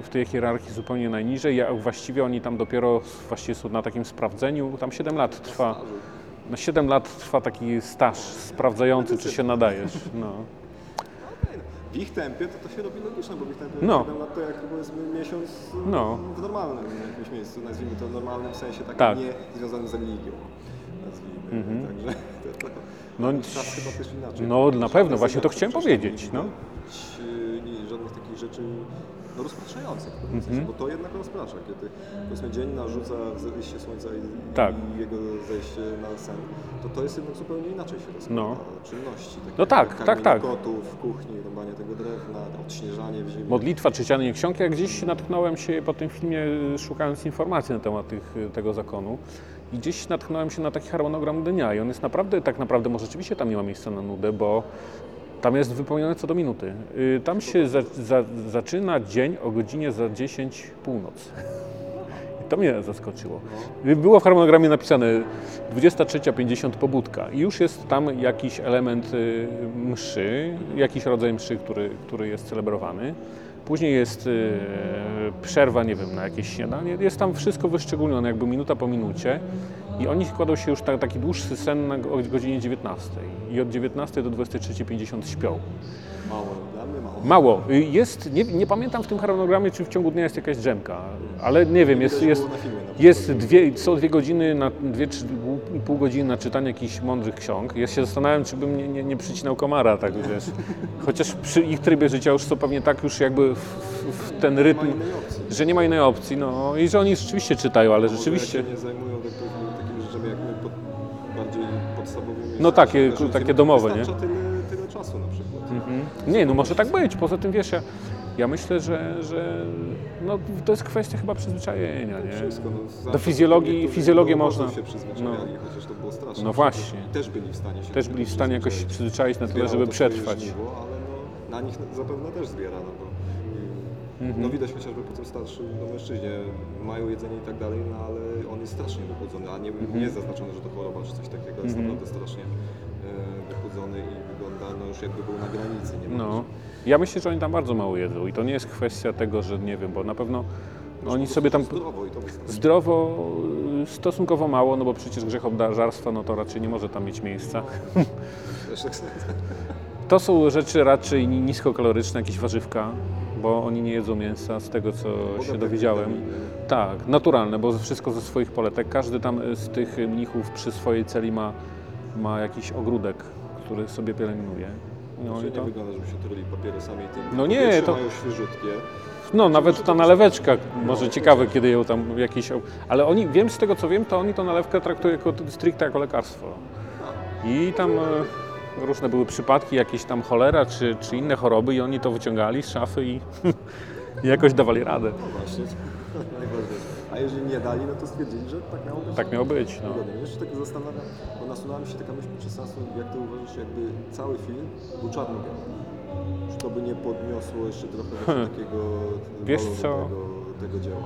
w tej hierarchii zupełnie najniżej, a właściwie oni tam dopiero właściwie są na takim sprawdzeniu, tam 7 lat trwa, na 7 lat trwa taki staż sprawdzający, czy się nadajesz, no. W ich tempie to, to się robi logiczne, bo w ich tempie No. no. 7 lat to jak powiedzmy miesiąc No. w normalnym jakimś miejscu, nazwijmy to w normalnym sensie, takim Tak. nie związanym z religią. Nazwijmy. Także to, to, No, czas chyba też inaczej. no, na pewno, właśnie to chciałem powiedzieć, no. widać, yy, nie, żadnych takich rzeczy no, rozpraszających w pewnym Mhm. sensie, bo to jednak rozprasza, kiedy powiedzmy dzień narzuca zejście słońca i, Tak. i jego zejście na sen, to to jest jednak zupełnie inaczej się rozkłada No. czynności. Takie No tak, tak, tak. kotów w kuchni, rąbanie tego drewna, odśnieżanie w ziemi. Modlitwa, czytanie ksiąg. Ja gdzieś natknąłem się po tym filmie, szukając informacji na temat tych, tego zakonu. I gdzieś natknąłem się na taki harmonogram dnia i on jest naprawdę, tak naprawdę, może rzeczywiście tam nie ma miejsca na nudę, bo tam jest wypełnione co do minuty. Y, Tam się za, za, zaczyna dzień o godzinie za 10 północ. I to mnie zaskoczyło. Y, Było w harmonogramie napisane 23.50 pobudka i już jest tam jakiś element y, mszy, jakiś rodzaj mszy, który, który jest celebrowany. Później jest y, przerwa, nie wiem, na jakieś śniadanie. Jest tam wszystko wyszczególnione, jakby minuta po minucie. I oni kładą się już na taki dłuższy sen na, godzinie 19. I od 19 do 23.50 śpią. Mało, dla mnie mało. Mało. Y, Jest, nie, nie pamiętam w tym harmonogramie, czy w ciągu dnia jest jakaś drzemka, ale nie wiem, jest, jest, jest dwie, są dwie godziny, na, dwie pół- godziny na czytanie jakichś mądrych ksiąg. Ja się zastanawiam, czy bym nie, nie, nie przycinał komara, tak wiesz. Chociaż przy ich trybie życia już są pewnie tak już jakby w, w ten rytm, że nie ma innej opcji, no i że oni rzeczywiście czytają, ale Może rzeczywiście... nie zajmują tak powiem, takimi rzeczami jak my pod, bardziej podstawowymi. No takie- takie domowe, nie? Tyle, tyle czasu na przykład. Nie, no może tak być. Poza tym wiesz, ja, ja myślę, że, że no, to jest kwestia chyba przyzwyczajenia, nie? Wszystko, no, Do fizjologii- fizjologię można- się przyzwyczajali, chociaż to było straszne. No właśnie. Też byli w stanie się Też byli w stanie jakoś przyzwyczaić. przyzwyczaić na tyle, żeby przetrwać. żniwo, ale no, na nich zapewne też zbiera, no bo Mhm. no widać chociażby po tym starszym no, mężczyźnie, mają jedzenie i tak dalej, no ale on jest strasznie wychudzony, a nie, Mhm. nie jest zaznaczone, że to choroba czy coś takiego, jest naprawdę strasznie e, wychudzony i wygląda no, już jakby był na granicy, nie No. Ja myślę, że oni tam bardzo mało jedzą i to nie jest kwestia tego, że nie wiem, bo na pewno oni sobie tam Zdrowo i to zdrowo, y, stosunkowo mało, no bo przecież grzech obdarżarstwa, no to raczej nie może tam mieć miejsca. To są rzeczy raczej ni- niskokaloryczne, jakieś warzywka, bo oni nie jedzą mięsa, z tego co się dowiedziałem. Tak, naturalne, bo wszystko ze swoich poletek. Każdy tam z tych mnichów przy swojej celi ma, ma jakiś ogródek, który sobie pielęgnuje. No Znaczy i nie to... wygląda, żeby się truli papierosami i tym. No nie, to- mają świeżutkie. No, nawet ta naleweczka, może ciekawe, kiedy ją tam jakieś... Ale oni, wiem z tego co wiem, to oni tą nalewkę traktują jako stricte jako lekarstwo. I tam e, różne były przypadki, jakieś tam cholera czy, czy inne choroby i oni to wyciągali z szafy i, i jakoś dawali radę. No właśnie, najważniejsze. A jeżeli nie dali, no to stwierdzili, że tak miało być. Tak miało być, no. Wygodnie. Jeszcze tak zastanawiam, bo nasunęła mi się taka myśl podczas seansu, jak ty uważasz, jakby cały film był czarno-biały. Czy to by nie podniosło jeszcze trochę właśnie takiego Wiesz co? Tego, tego dzieła?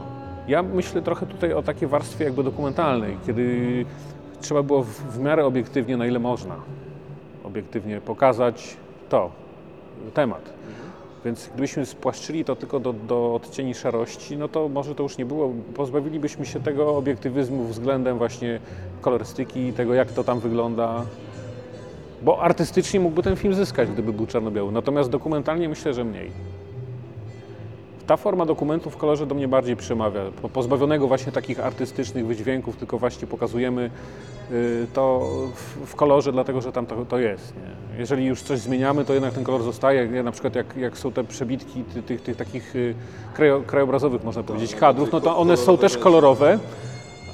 Ja myślę trochę tutaj o takiej warstwie jakby dokumentalnej, kiedy trzeba było w, w miarę obiektywnie, na ile można, obiektywnie pokazać to, temat. Więc gdybyśmy spłaszczyli to tylko do, do odcieni szarości, no to może to już nie było, pozbawilibyśmy się tego obiektywizmu względem właśnie kolorystyki, tego jak to tam wygląda. Bo artystycznie mógłby ten film zyskać, gdyby był czarno-biały, natomiast dokumentalnie myślę, że mniej. Ta forma dokumentu w kolorze do mnie bardziej przemawia, po- pozbawionego właśnie takich artystycznych wydźwięków, tylko właśnie pokazujemy y, to w, kolorze, dlatego że tam to, to jest. Nie? Jeżeli już coś zmieniamy, to jednak ten kolor zostaje. Nie, na przykład jak, jak są te przebitki ty, tych, tych takich y, krajo, krajobrazowych, można powiedzieć, kadrów, no to one są też kolorowe,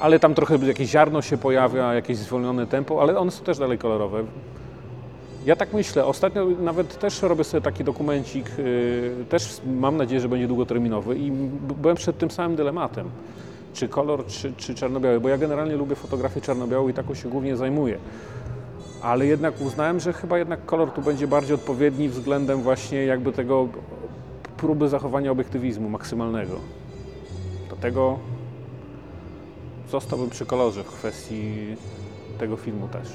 ale tam trochę jakieś ziarno się pojawia, jakieś zwolnione tempo, ale one są też dalej kolorowe. Ja tak myślę. Ostatnio nawet też robię sobie taki dokumencik, yy, też mam nadzieję, że będzie długoterminowy i byłem przed tym samym dylematem. Czy kolor, czy, czy czarno-biały, bo ja generalnie lubię fotografię czarno-białą i taką się głównie zajmuję. Ale jednak uznałem, że chyba jednak kolor tu będzie bardziej odpowiedni względem właśnie jakby tego próby zachowania obiektywizmu maksymalnego. Dlatego zostałbym przy kolorze w kwestii tego filmu też.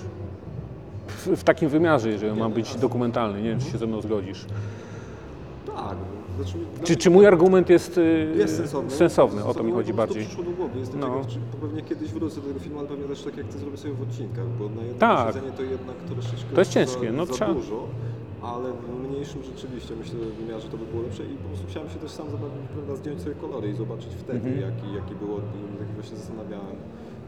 W, takim wymiarze, jeżeli on ma być dokumentalny. Nie wiem, czy się ze mną zgodzisz. Tak. Znaczy, Czy, czy mój argument jest, y, Jest sensowny. sensowny? O to mi chodzi bardziej. przyszło do głowy. Jestem No. czy pewnie kiedyś wrócę do tego filmu, ale pewnie też tak jak ty zrobię sobie w odcinkach, bo na jedno Tak. posiedzenie to jednak troszeczkę To jest ciężkie, za, no za trzeba- dużo, ale w mniejszym rzeczywiście myślę, że w wymiarze to by było lepsze i po prostu chciałem się też sam zabawić, prawda, zdjąć sobie kolory i zobaczyć wtedy, Mhm. jaki, jaki było odbiór, tak właśnie zastanawiałem.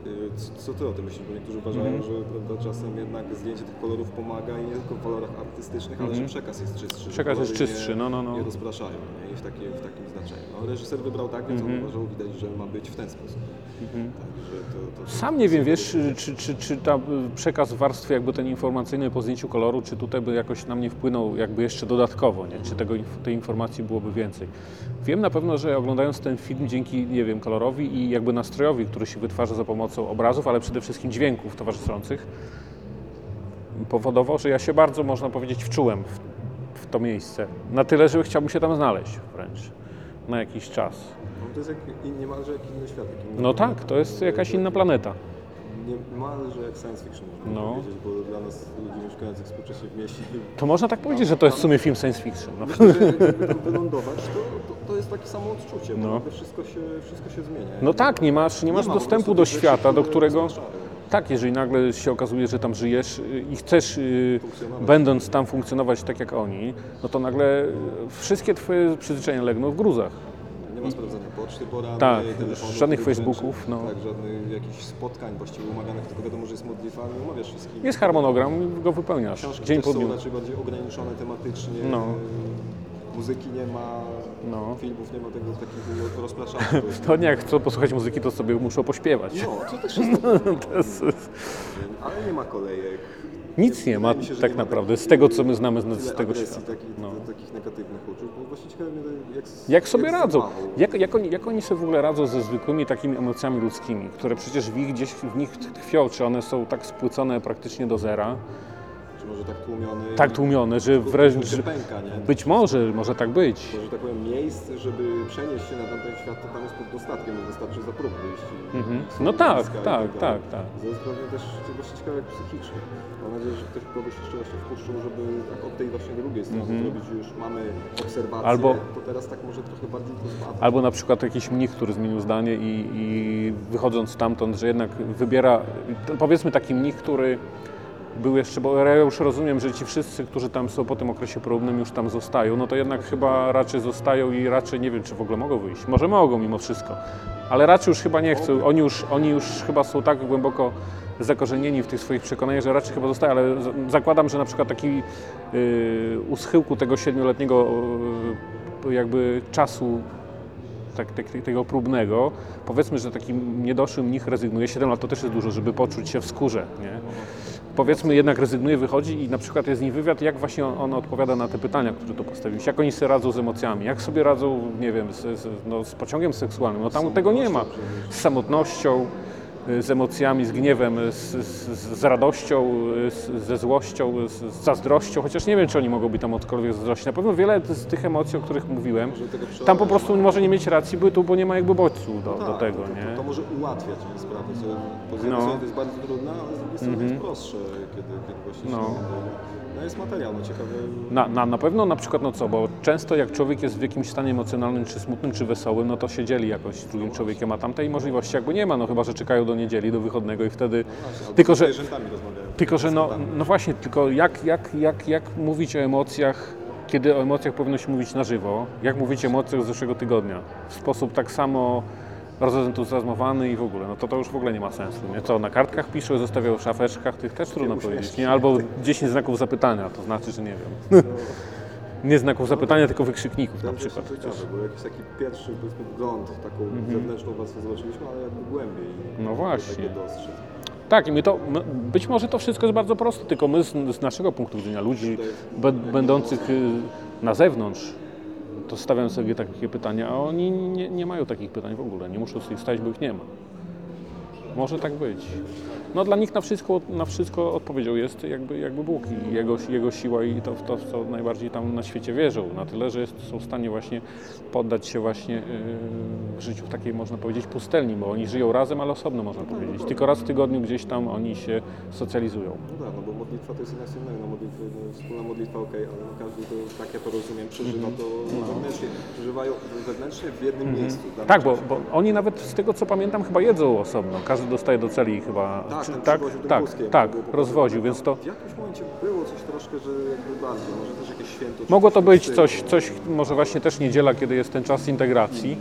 Y, Co ty o tym myślisz? Bo niektórzy uważają, Mhm. że prawda, czasem jednak zdjęcie tych kolorów pomaga i nie tylko w kolorach artystycznych, ale Mhm. że przekaz jest czystszy. Przekaz jest czystszy, nie, no, no, no. Nie rozpraszają nie? I w takim, w takim znaczeniu. No, reżyser wybrał tak, więc Mhm. on uważał, widać, że ma być w ten sposób. Także to, to, to, Sam nie wiem, wiesz, czy, czy, czy ta y, przekaz w warstwie jakby ten informacyjny po zdjęciu koloru, czy tutaj by jakoś na mnie wpłynął jakby jeszcze dodatkowo, nie? czy tego, tej informacji byłoby więcej. Wiem na pewno, że oglądając ten film dzięki, nie wiem, kolorowi i jakby nastrojowi, który się wytwarza za pomocą obrazów, ale przede wszystkim dźwięków towarzyszących, powodował, że ja się bardzo, można powiedzieć, wczułem w, w to miejsce. Na tyle, że chciałbym się tam znaleźć wręcz na jakiś czas. no, to jest jak, niemalże jak inny świat. Jak inna No planeta. tak, to jest jakaś inna planeta. Niemalże jak science fiction można No. powiedzieć, bo dla nas ludzi mieszkających współcześnie w mieście To można tak powiedzieć, że to jest w sumie film science fiction. No. Myślę, że jakby tam wylądować, to, takie samo odczucie, No. bo jakby wszystko się, wszystko się zmienia. no tak, nie masz, nie masz ma po dostępu prostu do tych świata, do które którego... Tak, jeżeli nagle się okazuje, że tam żyjesz y, i chcesz, y, Funkcjonować. będąc tam, funkcjonować tak jak oni, no to nagle y, wszystkie twoje przyzwyczajenia legną w gruzach. Nie ma sprawdzania poczty porannej, Tak, telefonów, żadnych tych Facebooków, rzeczy, no. Tak, żadnych jakichś spotkań właściwie umaganych, tylko wiadomo, że jest modlitwa, nie umawiasz wszystkim. Jest harmonogram, go wypełniasz Książki dzień też po są dniu. raczej bardziej ograniczone tematycznie, No. Muzyki nie ma, No. filmów nie ma tego takiego rozpraszania. bo jest- To nie, jak chcą posłuchać muzyki, to sobie muszą pośpiewać. No, to też jest To jest, Ale nie ma kolejek. nic nie ma się, tak nie ma naprawdę, takich- z tego co my znamy z, tego agresji, świata. Takich, No. takich negatywnych uczuć, bo właśnie ciekawe jak, Jak sobie z radzą? Jak, jak, oni, jak oni sobie w ogóle radzą ze zwykłymi takimi emocjami ludzkimi, które przecież w nich gdzieś w nich tkwią, czy one są tak spłycone praktycznie do zera, Czy może tak tłumiony. tak tłumione, że wręcz... Że pęka, nie? Być może, może tak być. Bo, że tak powiem, miejsc, żeby przenieść się na tamten świat, to tam jest pod dostatkiem, wystarczy za próg wyjść. i- Mhm. No tak, i tak, dalej. tak, tak. To jest pewnie też właśnie ciekawe jak psychicznie. Mam nadzieję, że ktoś kogoś jeszcze właśnie wpuszczył, żeby tak od tej właśnie drugiej strony zrobić, że już mamy obserwację, Mhm. Albo- to teraz tak może trochę bardziej pozbawić. Albo na przykład jakiś mnich, który zmienił zdanie i, i wychodząc stamtąd, że jednak wybiera, powiedzmy taki mnich, który był jeszcze, bo ja już rozumiem, że ci wszyscy, którzy tam są po tym okresie próbnym już tam zostają, no to jednak chyba raczej zostają i raczej nie wiem, czy w ogóle mogą wyjść. Może mogą mimo wszystko, ale raczej już chyba nie chcą. Oni już, oni już chyba są tak głęboko zakorzenieni w tych swoich przekonaniach, że raczej chyba zostają, ale zakładam, że na przykład taki yy, u schyłku tego siedmioletniego yy, jakby czasu tak, tak, tego próbnego. Powiedzmy, że taki niedoszły mnich rezygnuje, 7 lat to też jest dużo, żeby poczuć się w skórze, nie? Powiedzmy jednak rezygnuje, wychodzi i na przykład jest z nim wywiad, jak właśnie on, on odpowiada na te pytania, które tu postawiłeś, jak oni sobie radzą z emocjami, jak sobie radzą, nie wiem, z, z, no, z pociągiem seksualnym, no tam tego nie ma, z samotnością, z emocjami, z gniewem, z, z, z radością, y, z, ze złością, z, z zazdrością, chociaż nie wiem, czy oni mogą być tam odkolwiek zazdrościć. Na pewno wiele z tych emocji, o których mówiłem, tam po prostu może nie mieć racji bytu, bo nie ma jakby bodźcu do, No do tak, tego, to, to, nie? To może ułatwiać nie, sprawę, co bo z jednej No. to jest bardzo trudne, ale z drugiej strony Mhm. jest prostsze, kiedy, kiedy właśnie No. się no jest materiał, no ciekawe. Na, na, na pewno na przykład, no co, bo często jak człowiek jest w jakimś stanie emocjonalnym, czy smutnym, czy wesołym, no to się dzieli jakoś z drugim człowiekiem, a tamtej możliwości jakby nie ma, no chyba, że czekają do niedzieli, do wychodnego i wtedy... Albo Tylko, że, tylko, że no, no właśnie, tylko jak, jak, jak, jak mówić o emocjach, kiedy o emocjach powinno się mówić na żywo, jak mówić o emocjach z zeszłego tygodnia, w sposób tak samo rozentuzjazmowany i w ogóle, no to to już w ogóle nie ma sensu, nie? Co, na kartkach piszą, zostawiał w szafeczkach, tych też trudno powiedzieć, nie? Albo 10 znaków zapytania, to znaczy, że nie wiem. Nie znaków zapytania, tylko wykrzykników To na przykład. właśnie ciekawe, bo jakiś taki pierwszy powiedzmy wgląd w taką zewnętrzną warstwę zobaczyliśmy, ale jakby głębiej. No właśnie. Tak, i my to, my, być może to wszystko jest bardzo proste, tylko my z, z naszego punktu widzenia, ludzi be, będących y, na zewnątrz, to stawiam sobie takie pytania, a oni nie, nie mają takich pytań w ogóle, nie muszą sobie stać, bo ich nie ma. Może tak być. No dla nich na wszystko, na wszystko odpowiedzią jest jakby, jakby Bóg i jego, jego siła i to w to, co najbardziej tam na świecie wierzą. Na tyle, że jest, są w stanie właśnie poddać się właśnie yy, w życiu w takiej, można powiedzieć, pustelni, bo oni żyją razem, ale osobno, można powiedzieć. Tylko raz w tygodniu gdzieś tam oni się socjalizują. No tak, no bo modlitwa to jest co innego, no modlitwy, no, wspólna modlitwa ok, ale no każdy to, tak ja to rozumiem, przeżywa to wewnętrznie, przeżywają wewnętrznie w jednym miejscu. w danym Tak, bo, czasie. bo oni nawet z tego co pamiętam chyba jedzą osobno. Każdy dostaje do celi chyba. Tak, tak, tak, tak, rozwoził, więc to W jakimś momencie było coś troszkę, że jakby bardziej, może też jakieś święto. mogło to być coś, coś, może właśnie też niedziela, kiedy jest ten czas integracji.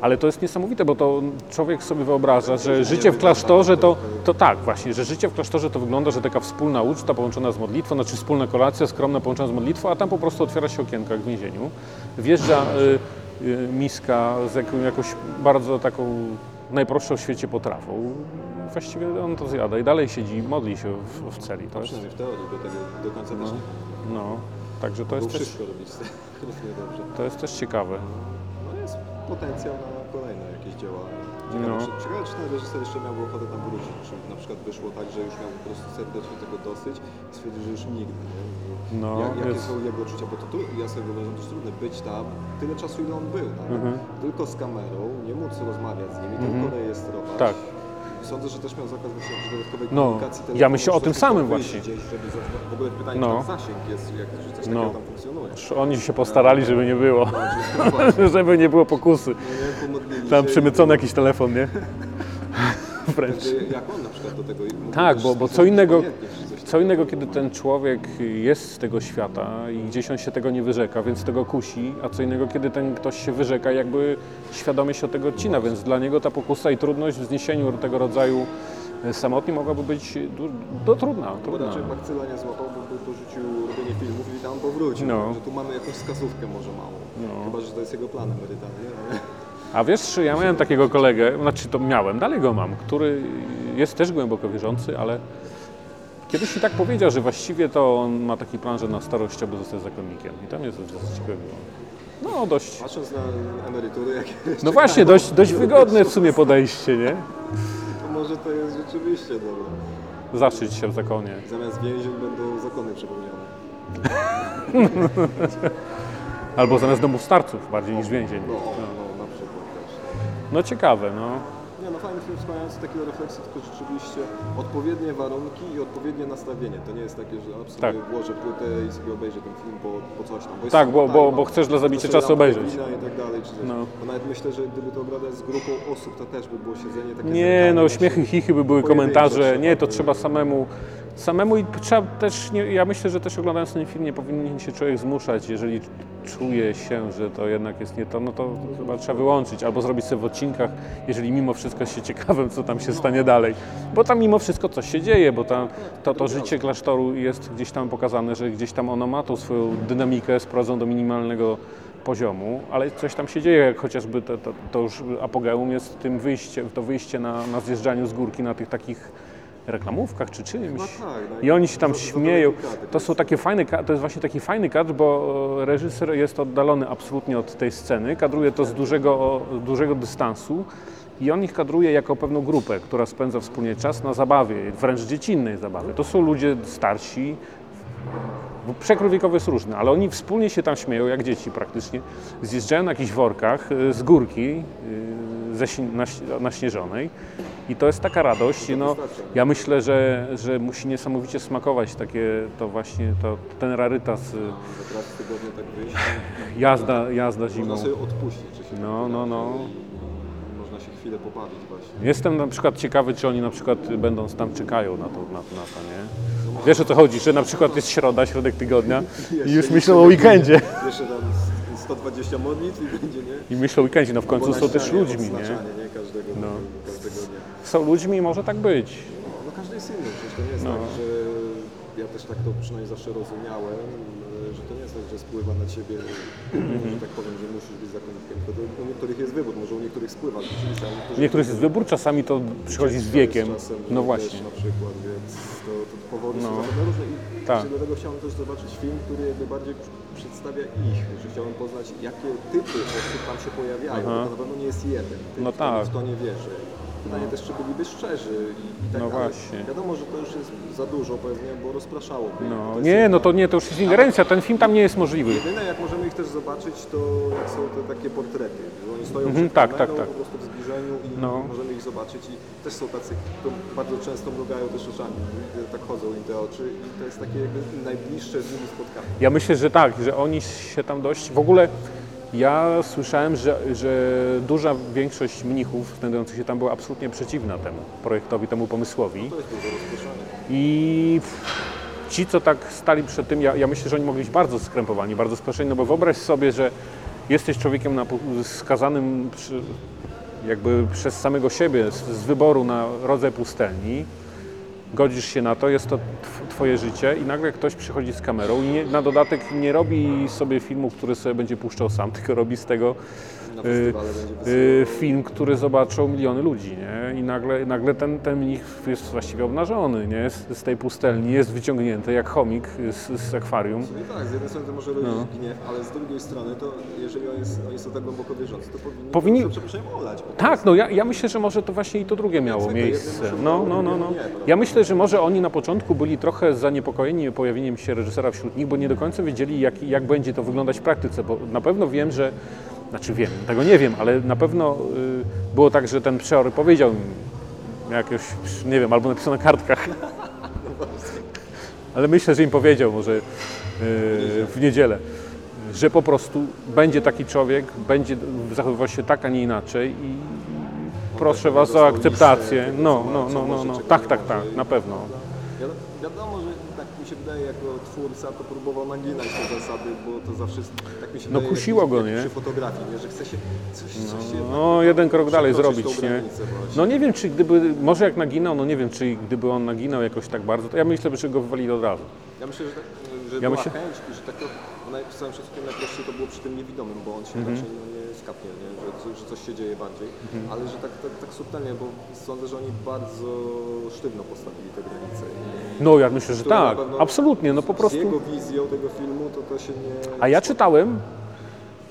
Ale to jest niesamowite, bo to człowiek sobie wyobraża, że życie w klasztorze to, to tak właśnie, że życie w klasztorze to wygląda, że taka wspólna uczta połączona z modlitwą, znaczy wspólna kolacja skromna połączona z modlitwą, a tam po prostu otwiera się okienko jak w więzieniu. Wjeżdża y, y, miska z jaką, jakąś bardzo taką najprostszą w świecie potrawą. Właściwie on to zjada i dalej siedzi, modli się w, w celi. To No, jest, przynajmniej w teorii, do tego do końca też nie. no, także to Bo jest, też, wszystko robić z tego równie dobrze. to jest też ciekawe. No jest potencjał na kolejne jakieś działania. Ciekawe, No. czy, ciekawe, czy ten reżyser jeszcze miałby ochotę tam wrócić, czy na przykład wyszło tak, że już miał po prostu serdecznie tego dosyć i stwierdził, że już nigdy, nie? No, Jak, jakie jest- są jego odczucia, bo to tu, ja sobie wyobrażam, to jest trudne być tam tyle czasu, ile on był, nawet. Mhm. tylko z kamerą, nie móc rozmawiać z nimi, tylko rejestrować. Tak. Sądzę, że też miał zakaz jakiejś dodatkowej No, komunikacji ja telefonu, myślę o czy tym samym właśnie. Gdzieś, żeby za, w ogóle pytanie, No. no. tam zasięg jest, jak czy coś takiego No. tam funkcjonuje. Oni się postarali, żeby nie było. No, właśnie, żeby nie było pokusy. nie, pomodlili Tam i- jakiś telefon, nie? Wręcz. Jak on na przykład do tego Tak, bo, bo co innego, czy co innego, kiedy ten człowiek jest z tego świata i gdzieś on się tego nie wyrzeka, więc tego kusi, a co innego, kiedy ten ktoś się wyrzeka, jakby świadomie się od tego odcina, więc dla niego ta pokusa i trudność w zniesieniu tego rodzaju e, samotni mogłaby być do, trudna, Bo trudna. raczej bakcyla nie złapał, bo by porzucił robienie filmów i tam powrócił. No. Że tu mamy jakąś wskazówkę może małą. No. Chyba, że to jest jego plan emerytalny. Ale... A wiesz, ja miałem takiego kolegę, znaczy to miałem, dalej go mam, który jest też głęboko wierzący, ale kiedyś mi tak powiedział, że właściwie to on ma taki plan, że na starość chciałby zostać zakonnikiem. I tam jest dosyć ciekawe. No dość, Patrząc na emerytury, jakie no właśnie, dość, dość wygodne w sumie podejście, nie? to może to jest rzeczywiście dobre. Zaszyć się w zakonie. Zamiast więzień będą zakony przypomniane. Albo zamiast domów starców, bardziej niż więzień. No, no, na przykład też. No ciekawe, no. Fajny film wspomagający takiego refleksji, tylko rzeczywiście odpowiednie warunki i odpowiednie nastawienie. To nie jest takie, że a, sobie Tak. włożę płytę i sobie obejrzę ten film po, po coś tam. Bo Tak, bo- bo- bo chcesz dla zabicia czasu obejrzeć. i tak dalej, czy coś. No. Bo nawet myślę, że gdyby to obrada z grupą osób, to też by było siedzenie takie Nie, no śmiechy, chichy by były, komentarze. Nie, to trzeba samemu. Samemu i trzeba też, nie, ja myślę, że też oglądając ten film nie powinien się człowiek zmuszać, jeżeli czuje się, że to jednak jest nie to, no to chyba trzeba wyłączyć albo zrobić sobie w odcinkach, jeżeli mimo wszystko jest się ciekawym, co tam się stanie dalej. Bo tam mimo wszystko coś się dzieje, bo tam, to, to życie klasztoru jest gdzieś tam pokazane, że gdzieś tam ono ma tą swoją dynamikę, sprowadzą do minimalnego poziomu, ale coś tam się dzieje, jak chociażby to, to, to już apogeum jest tym wyjście, to wyjście na, na zjeżdżaniu z górki na tych takich reklamówkach czy czymś. Tak, no I oni się tam śmieją. To są takie fajne, to jest właśnie taki fajny kadr, bo e, reżyser jest oddalony absolutnie od tej sceny, kadruje to z dużego, dużego dystansu i on ich kadruje jako pewną grupę, która spędza wspólnie czas na zabawie, wręcz dziecinnej zabawie. To są ludzie starsi, przekrój wiekowy jest różny, ale oni wspólnie się tam śmieją, jak dzieci praktycznie. Zjeżdżają na jakichś workach y, z górki naś- naśnieżonej i to jest taka radość. No, ja myślę, że, że musi niesamowicie smakować takie, to właśnie to, ten rarytas, y, tak wyjść, jazda, jazda zimą. można sobie odpuścić. Czy się No, tak no, no. Można się chwilę pobawić właśnie. Jestem na przykład ciekawy, czy oni na przykład będąc tam czekają na to, na, na to nie? Wiesz o co chodzi, że na przykład jest środa, środek tygodnia i już myślą o weekendzie. Jeszcze tam 120 modlitw i będzie, nie? I myślą o weekendzie, no w końcu są też ludźmi, nie? nie? Każdego, No. Są ludźmi i może tak być. No każdy jest inny, przecież to nie jest No. tak, że ja też tak to przynajmniej zawsze rozumiałem, że to nie jest tak, że spływa na ciebie, Mhm. że tak powiem, że musisz być zakonnikiem. To, to u niektórych jest wybór, może u niektórych spływa rzeczywiście, niektórzy... U niektórych jest wybór, czasami to przychodzi z wiekiem. Czasem No właśnie. Na przykład, więc to, to powody No. zapewne różne i Tak. właśnie dlatego chciałem też zobaczyć film, który jakby bardziej przedstawia ich, że chciałem poznać, jakie typy osób tam się pojawiają, Aha. bo to na pewno nie jest jeden typ, No tak. w to nie wierzy. Pytanie też, czy byliby szczerzy i, i tak No dalej. właśnie. Wiadomo, że to już jest za dużo pewnie, bo rozpraszałoby. No, To jest nie, no to nie, to już jest ingerencja, ten film tam nie jest możliwy. Jedyne jak możemy ich też zobaczyć, to jak są te takie portrety, że oni stoją Mhm, przed tak, kamerą, tak, tak. po prostu w zbliżeniu i No. możemy ich zobaczyć i też są tacy, to bardzo często mrugają też oczami, tak chodzą im te oczy i to jest takie jakby najbliższe z nimi spotkanie. Ja myślę, że tak, że oni się tam dość. W ogóle ja słyszałem, że, że duża większość mnichów znajdujących się tam była absolutnie przeciwna temu projektowi, temu pomysłowi. Rozproszenie. I ci, co tak stali przed tym, ja, ja myślę, że oni mogli być bardzo skrępowani, bardzo speszeni, no bo wyobraź sobie, że jesteś człowiekiem na, skazanym przy, jakby przez samego siebie z, z wyboru na rodzaj pustelni, godzisz się na to, jest to tw- twoje życie i nagle ktoś przychodzi z kamerą i nie, na dodatek nie robi sobie filmu, który sobie będzie puszczał sam, tylko robi z tego Y, y, film, który zobaczą miliony ludzi, nie? I nagle, nagle ten, ten mnich jest właściwie obnażony, nie? Z, z tej pustelni, jest wyciągnięty jak chomik z, z akwarium. No i tak, z jednej strony to może rodzić No. gniew, ale z drugiej strony to jeżeli on jest, oni są tak głęboko wierzący, to powinni, Powinni- po prostu przepraszam olać. po Tak, no ja, ja myślę, że może to właśnie i to drugie miało miejsce. No, no, no, no. prawda? Ja myślę, że może oni na początku byli trochę zaniepokojeni pojawieniem się reżysera wśród nich, bo nie do końca wiedzieli, jak, jak będzie to wyglądać w praktyce, bo na pewno wiem, że, znaczy wiem, tego nie wiem, ale na pewno y, było tak, że ten przeor powiedział im jakoś, nie wiem, albo napisał na kartkach. Ale myślę, że im powiedział może y, w niedzielę, że po prostu będzie taki człowiek, będzie zachowywał się tak, a nie inaczej i proszę pewnie Was o akceptację. No, no, no, no, no. czego Tak, tak, tak, na tak pewno. dalej. Wi- Wiadomo, że tak mi się wydaje, jako twórca to próbował naginać te zasady, bo to zawsze, jest- tak mi się No wydaje, kusiło jak, go, jak nie? Przy fotografii, nie? że chce się coś, coś się No, jeden krok dalej przekroczyć zrobić, tą nie? granicę właśnie. No nie wiem, czy gdyby, może jak naginał, no nie wiem, czy gdyby on naginał jakoś tak bardzo, to ja myślę, że go wywalili od razu. Ja myślę, że, tak, że Ja była myślę- chęć i że tak to, ona z całym szacunkiem najprościej to było przy tym niewidomym, bo on się Mhm. raczej no, nie skapnie, nie? Że, coś, że coś się dzieje bardziej, Mhm. ale że tak, tak, tak subtelnie, bo sądzę, że oni bardzo sztywno postawili te granice. I No ja myślę, że które na tak, pewno absolutnie, no po Z prostu. jego wizją tego filmu to to się nie... A ja czytałem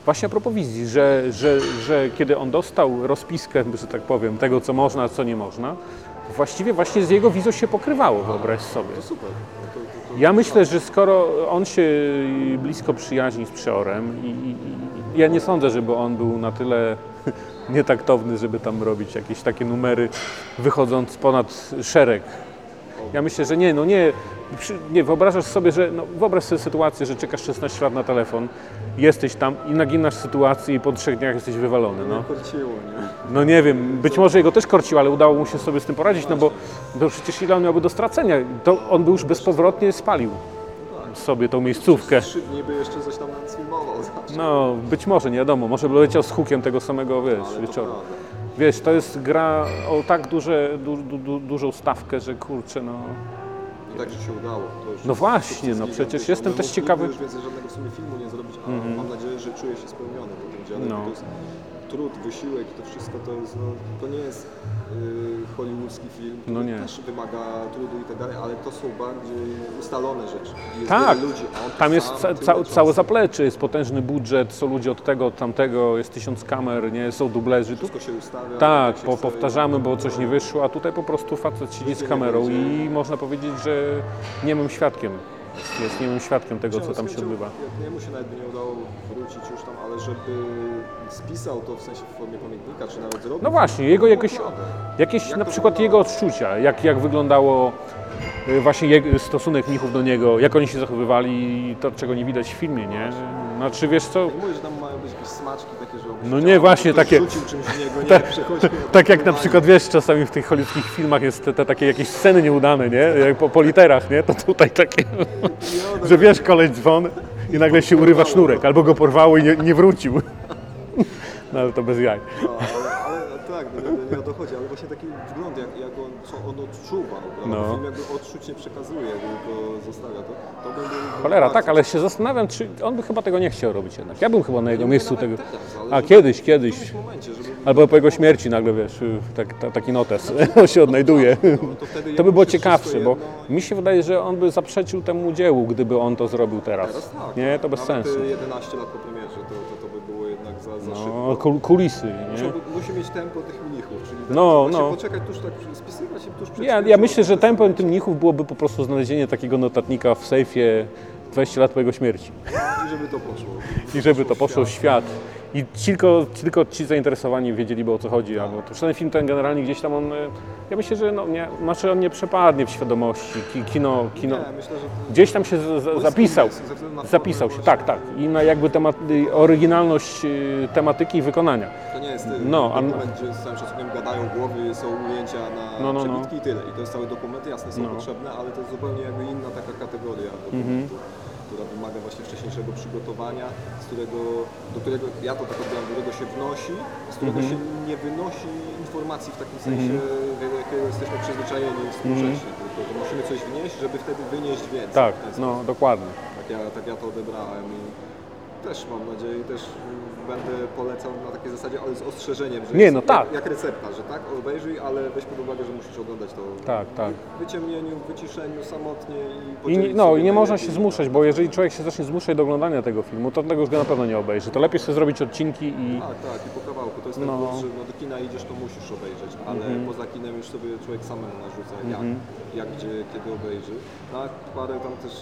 właśnie a propos wizji, że, że, że kiedy on dostał rozpiskę, że tak powiem, tego co można, a co nie można, właściwie właśnie z jego wizją się pokrywało, wyobraź sobie. To super. No to, to, to, Ja myślę, że skoro on się blisko przyjaźni z Przeorem i, i, i ja nie sądzę, żeby on był na tyle nietaktowny, żeby tam robić jakieś takie numery wychodząc ponad szereg. Ja myślę, że nie, no nie, nie wyobrażasz sobie, że, no wyobraź sobie sytuację, że czekasz 16 lat na telefon, jesteś tam i naginasz sytuację i po trzech dniach jesteś wywalony, no. nie korciło, nie? No nie wiem, być może jego też korciło, ale udało mu się sobie z tym poradzić, no bo, bo przecież ile on miałby do stracenia, to on by już bezpowrotnie spalił sobie tą miejscówkę. Trzy dni by jeszcze coś tam nam zawsze. No, być może, nie wiadomo, może by leciał z hukiem tego samego, wiesz, to wieczoru. Wiesz, to jest gra o tak duże, du, du, du, dużą stawkę, że kurczę, no... I tak, że się udało. No właśnie, no przecież jestem No, też ciekawy- już więcej żadnego w sumie filmu nie zrobić, a Mhm. mam nadzieję, że czuję się spełniony po tym dziale. No. To jest trud, wysiłek i to wszystko to jest, no, to nie jest hollywoodzki film, który No nie. też wymaga trudu i tak dalej, ale to są bardziej ustalone rzeczy. Jest Tak, ludzi, on Tam jest ca ca całe zaplecze, jest potężny budżet, są ludzie od tego, od tamtego, jest tysiąc kamer, nie, są dublerzy. Tu, Wszystko się ustawia. tak, się po, powtarzamy, bo coś nie wyszło, a tutaj po prostu facet siedzi z nie kamerą i można powiedzieć, że niemym świadkiem. Jest, jest niemym świadkiem tego, co tam się odbywa. Jak mu się nawet by nie udało wrócić już tam, ale żeby spisał to w sensie w formie pamiętnika, czy nawet zrobił. No właśnie, jego Naprawdę. jakieś Jak na przykład jego odczucia, jak, jak wyglądało y, właśnie jego, stosunek mnichów do niego, jak oni się zachowywali, to czego nie widać w filmie, nie? Znaczy wiesz co, Jak mówisz, tam mają jakieś smaczki takie, że No nie, właśnie takie- nie, Tak- Tak jak na przykład wiesz, czasami w tych hollywoodzkich filmach jest te, te takie jakieś sceny nieudane, nie? Jak po, po literach, nie? To tutaj takie, że wiesz, koleś dzwon i nagle się urywa sznurek, albo go porwało i nie, nie wrócił. No ale to bez jaj. No, ale, ale tak, do, do, nie o to chodzi, ale właśnie taki wygląd, jak, jak on, co on odczuwał, prawda? No. Film jakby odczuć nie przekazuje, tylko zostawia to, Cholera, tak, ale się zastanawiam, czy on by chyba tego nie chciał robić jednak. Ja bym chyba na jego miejscu tego... ale A kiedyś, kiedyś. Albo po jego śmierci nagle, wiesz, tak, ta, taki notes on się odnajduje. No, to by było ciekawsze, bo mi się wydaje, że on by zaprzeczył temu dziełu, gdyby on to zrobił teraz. Tak. Nie, to bez sensu. y, 11 lat po premierze, to, to, by było jednak za, za No, szybko. kul- kulisy, nie? Musi mieć tempo tych mnichów, czyli tak, No, no. poczekać tuż tak, tuż przed Ja, ja myślę, że tempem tym mnichów byłoby po prostu znalezienie takiego notatnika w sejfie 20 lat po jego śmierci. I żeby to poszło. I żeby to poszło w świat. I tylko, tylko ci zainteresowani wiedzieliby o co chodzi. Albo to, ten film ten generalnie gdzieś tam on. e, Ja myślę, że no, nie, znaczy on nie przepadnie w świadomości. Ki- Kino, kino. Nie, myślę. Gdzieś tam się z, z, zapisał. Zapisał się, tak, tak. I na jakby temat, oryginalność y, tematyki i wykonania. To nie jest y, No, a- dokument, gdzie z całym szacunkiem gadają głowy, są ujęcia na No, no, no. przebitki i tyle. I to jest cały dokument, jasne, są No. potrzebne, ale to jest zupełnie jakby inna taka kategoria Mhm. Która wymaga właśnie wcześniejszego przygotowania, z którego, do którego, ja to tak odbieram, do którego się wnosi, z którego Mhm. się nie wynosi informacji w takim sensie, do jakiego jesteśmy przyzwyczajeni współcześnie, tylko to musimy coś wnieść, żeby wtedy wynieść więcej. Tak, no dokładnie. Tak ja, tak ja to odebrałem i też mam nadzieję, też mm, będę polecał na takiej zasadzie, ale z ostrzeżeniem, że Nie, no jak, tak. jak recepta, że tak, obejrzyj, ale weź pod uwagę, że musisz oglądać to Tak, tak. w wyciemnieniu, wyciszeniu, samotnie i I nie, podzielić no sobie i nie można najlepiej. się zmuszać, bo jeżeli człowiek się zacznie zmuszać do oglądania tego filmu, to tego już go na pewno nie obejrzy. To lepiej sobie zrobić odcinki i. Tak, tak, i po kawałku. To jest ten No. że no, do kina idziesz, to musisz obejrzeć, ale Mhm. poza kinem już sobie człowiek samemu narzuca, jak, jak gdzie, kiedy obejrzy. No, a parę tam też,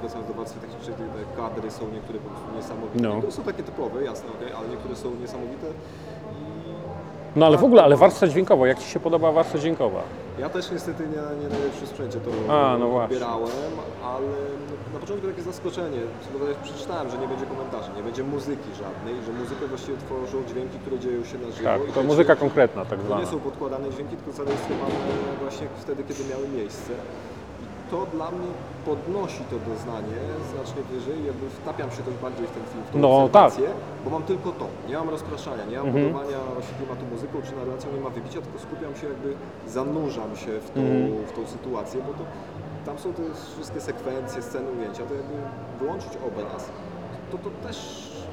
wracając do warstwy technicznej, te kadry są niektóre po prostu niesamowite. No. To są takie typowe, jasne, okej, ale niektóre są niesamowite. I No ale w ogóle, ale warstwa dźwiękowa, jak Ci się podoba warstwa dźwiękowa? Ja też niestety nie, nie najlepszy sprzęcie to A, no właśnie. odbierałem, ale na początku takie zaskoczenie. Bo Przeczytałem, że nie będzie komentarzy, nie będzie muzyki żadnej, że muzykę właściwie tworzą dźwięki, które dzieją się na żywo. Tak, i to te muzyka dźwięki- konkretna tak To zwana. nie są podkładane dźwięki, tylko zarejestrowane właśnie wtedy, kiedy miały miejsce. To dla mnie podnosi to doznanie znacznie wyżej, jakby wtapiam się też bardziej w ten film, w tą No, obserwację, bo mam tylko to. Nie mam rozpraszania, nie mam Mhm. budowania klimatu muzyką czy narracją, nie ma wybicia, tylko skupiam się jakby, zanurzam się w tą, Mhm. w tą sytuację, bo to tam są te wszystkie sekwencje, sceny ujęcia, to jakby wyłączyć obraz, to to też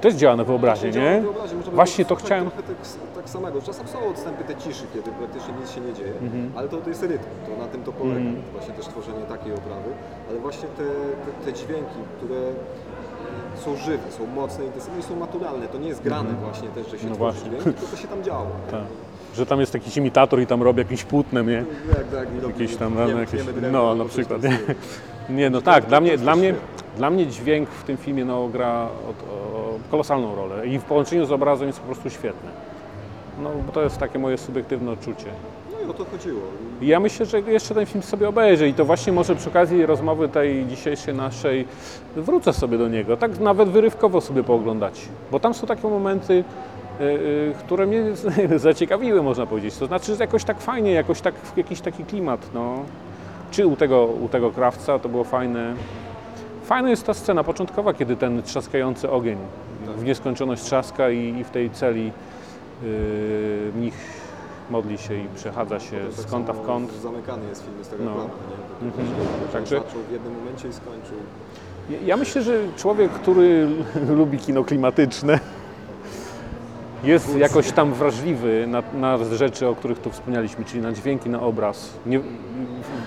Też działa na wyobraźnię, Właśnie działa nie? na wyobraźnię. Można Właśnie to chciałem. Trochę tak, tak samego. Czasem są odstępy te ciszy, kiedy praktycznie nic się nie dzieje, Mhm. ale to, to jest rytm, to na tym to polega. Właśnie też tworzenie takiej oprawy, ale właśnie te, te, te dźwięki, które e, są żywe, są mocne, intensywne i są naturalne. To nie jest grane właśnie też, że się No tworzy dźwięk, tylko to się tam działo. Tak. Że tam jest jakiś imitator i tam robi jakimś płótnem, nie? Jak, tak, i robi- Jakieś tam rane, jakieś, drewno no na przykład. Nie, nie no tak, dla mnie, dla mnie, dla mnie dźwięk w tym filmie no, gra od, o, kolosalną rolę i w połączeniu z obrazem jest po prostu świetny. No bo to jest takie moje subiektywne odczucie. No i o to chodziło. I ja myślę, że jeszcze ten film sobie obejrzę i to właśnie może przy okazji rozmowy tej dzisiejszej naszej wrócę sobie do niego, tak nawet wyrywkowo sobie pooglądać, bo tam są takie momenty, y, y, które mnie zaciekawiły, można powiedzieć. To znaczy, że jakoś tak fajnie, jakoś tak, jakiś taki klimat, no. Czy u tego, u tego krawca to było fajne. Fajna jest ta scena początkowa, kiedy ten trzaskający ogień w nieskończoność trzaska i, i w tej celi yy, mnich modli się i przechadza się To z tak kąta w kąt. Zamykany jest film, jest taka No. plama, nie? Mhm. Także- Zaczął w jednym momencie i skończył. Ja- myślę, że człowiek, który lubi kino klimatyczne, jest jakoś tam wrażliwy na, na rzeczy, o których tu wspomnieliśmy, czyli na dźwięki, na obraz, nie,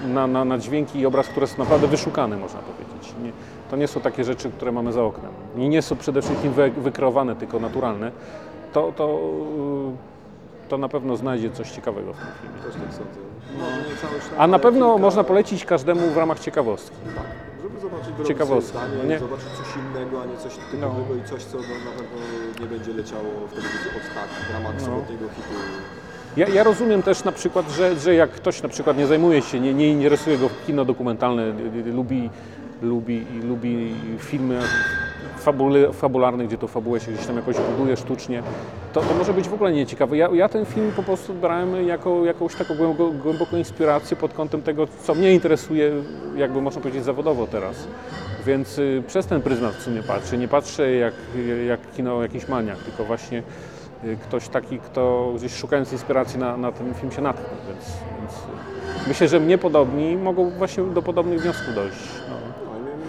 na, na, na dźwięki i obraz, które są naprawdę wyszukane, można powiedzieć. Nie, to nie są takie rzeczy, które mamy za oknem. I nie są przede wszystkim wy, wykreowane, tylko naturalne. To, to, y, to na pewno znajdzie coś ciekawego w tym filmie. Też tak sądzę. Może nie cały sztab, A na ale pewno kilka- można polecić każdemu w ramach ciekawostki. Tak, żeby zobaczyć drogę Ciekawostki, zdanie, no nie? zobaczyć coś innego, a nie coś typowego i coś, co no, na pewno nie będzie leciało w telewizji od tak w ramach No. sobotniego hitu. Ja, ja rozumiem też na przykład, że, że jak ktoś na przykład nie zajmuje się, nie, nie interesuje go kino dokumentalne, y, y, lubi, lubi, lubi filmy fabule, fabularne, gdzie to fabułę się gdzieś tam jakoś buduje sztucznie, to, to może być w ogóle nieciekawe. Ja, ja ten film po prostu brałem jako jakąś taką głęboko, głęboką inspirację pod kątem tego, co mnie interesuje, jakby można powiedzieć, zawodowo teraz. Więc y, przez ten pryzmat w sumie patrzę. Nie patrzę jak, jak kino jakiś maniak, tylko właśnie y, ktoś taki, kto gdzieś szukając inspiracji na, na ten film się natknął. Więc, więc y, myślę, że mnie podobni mogą właśnie do podobnych wniosków dojść. No. No i miejmy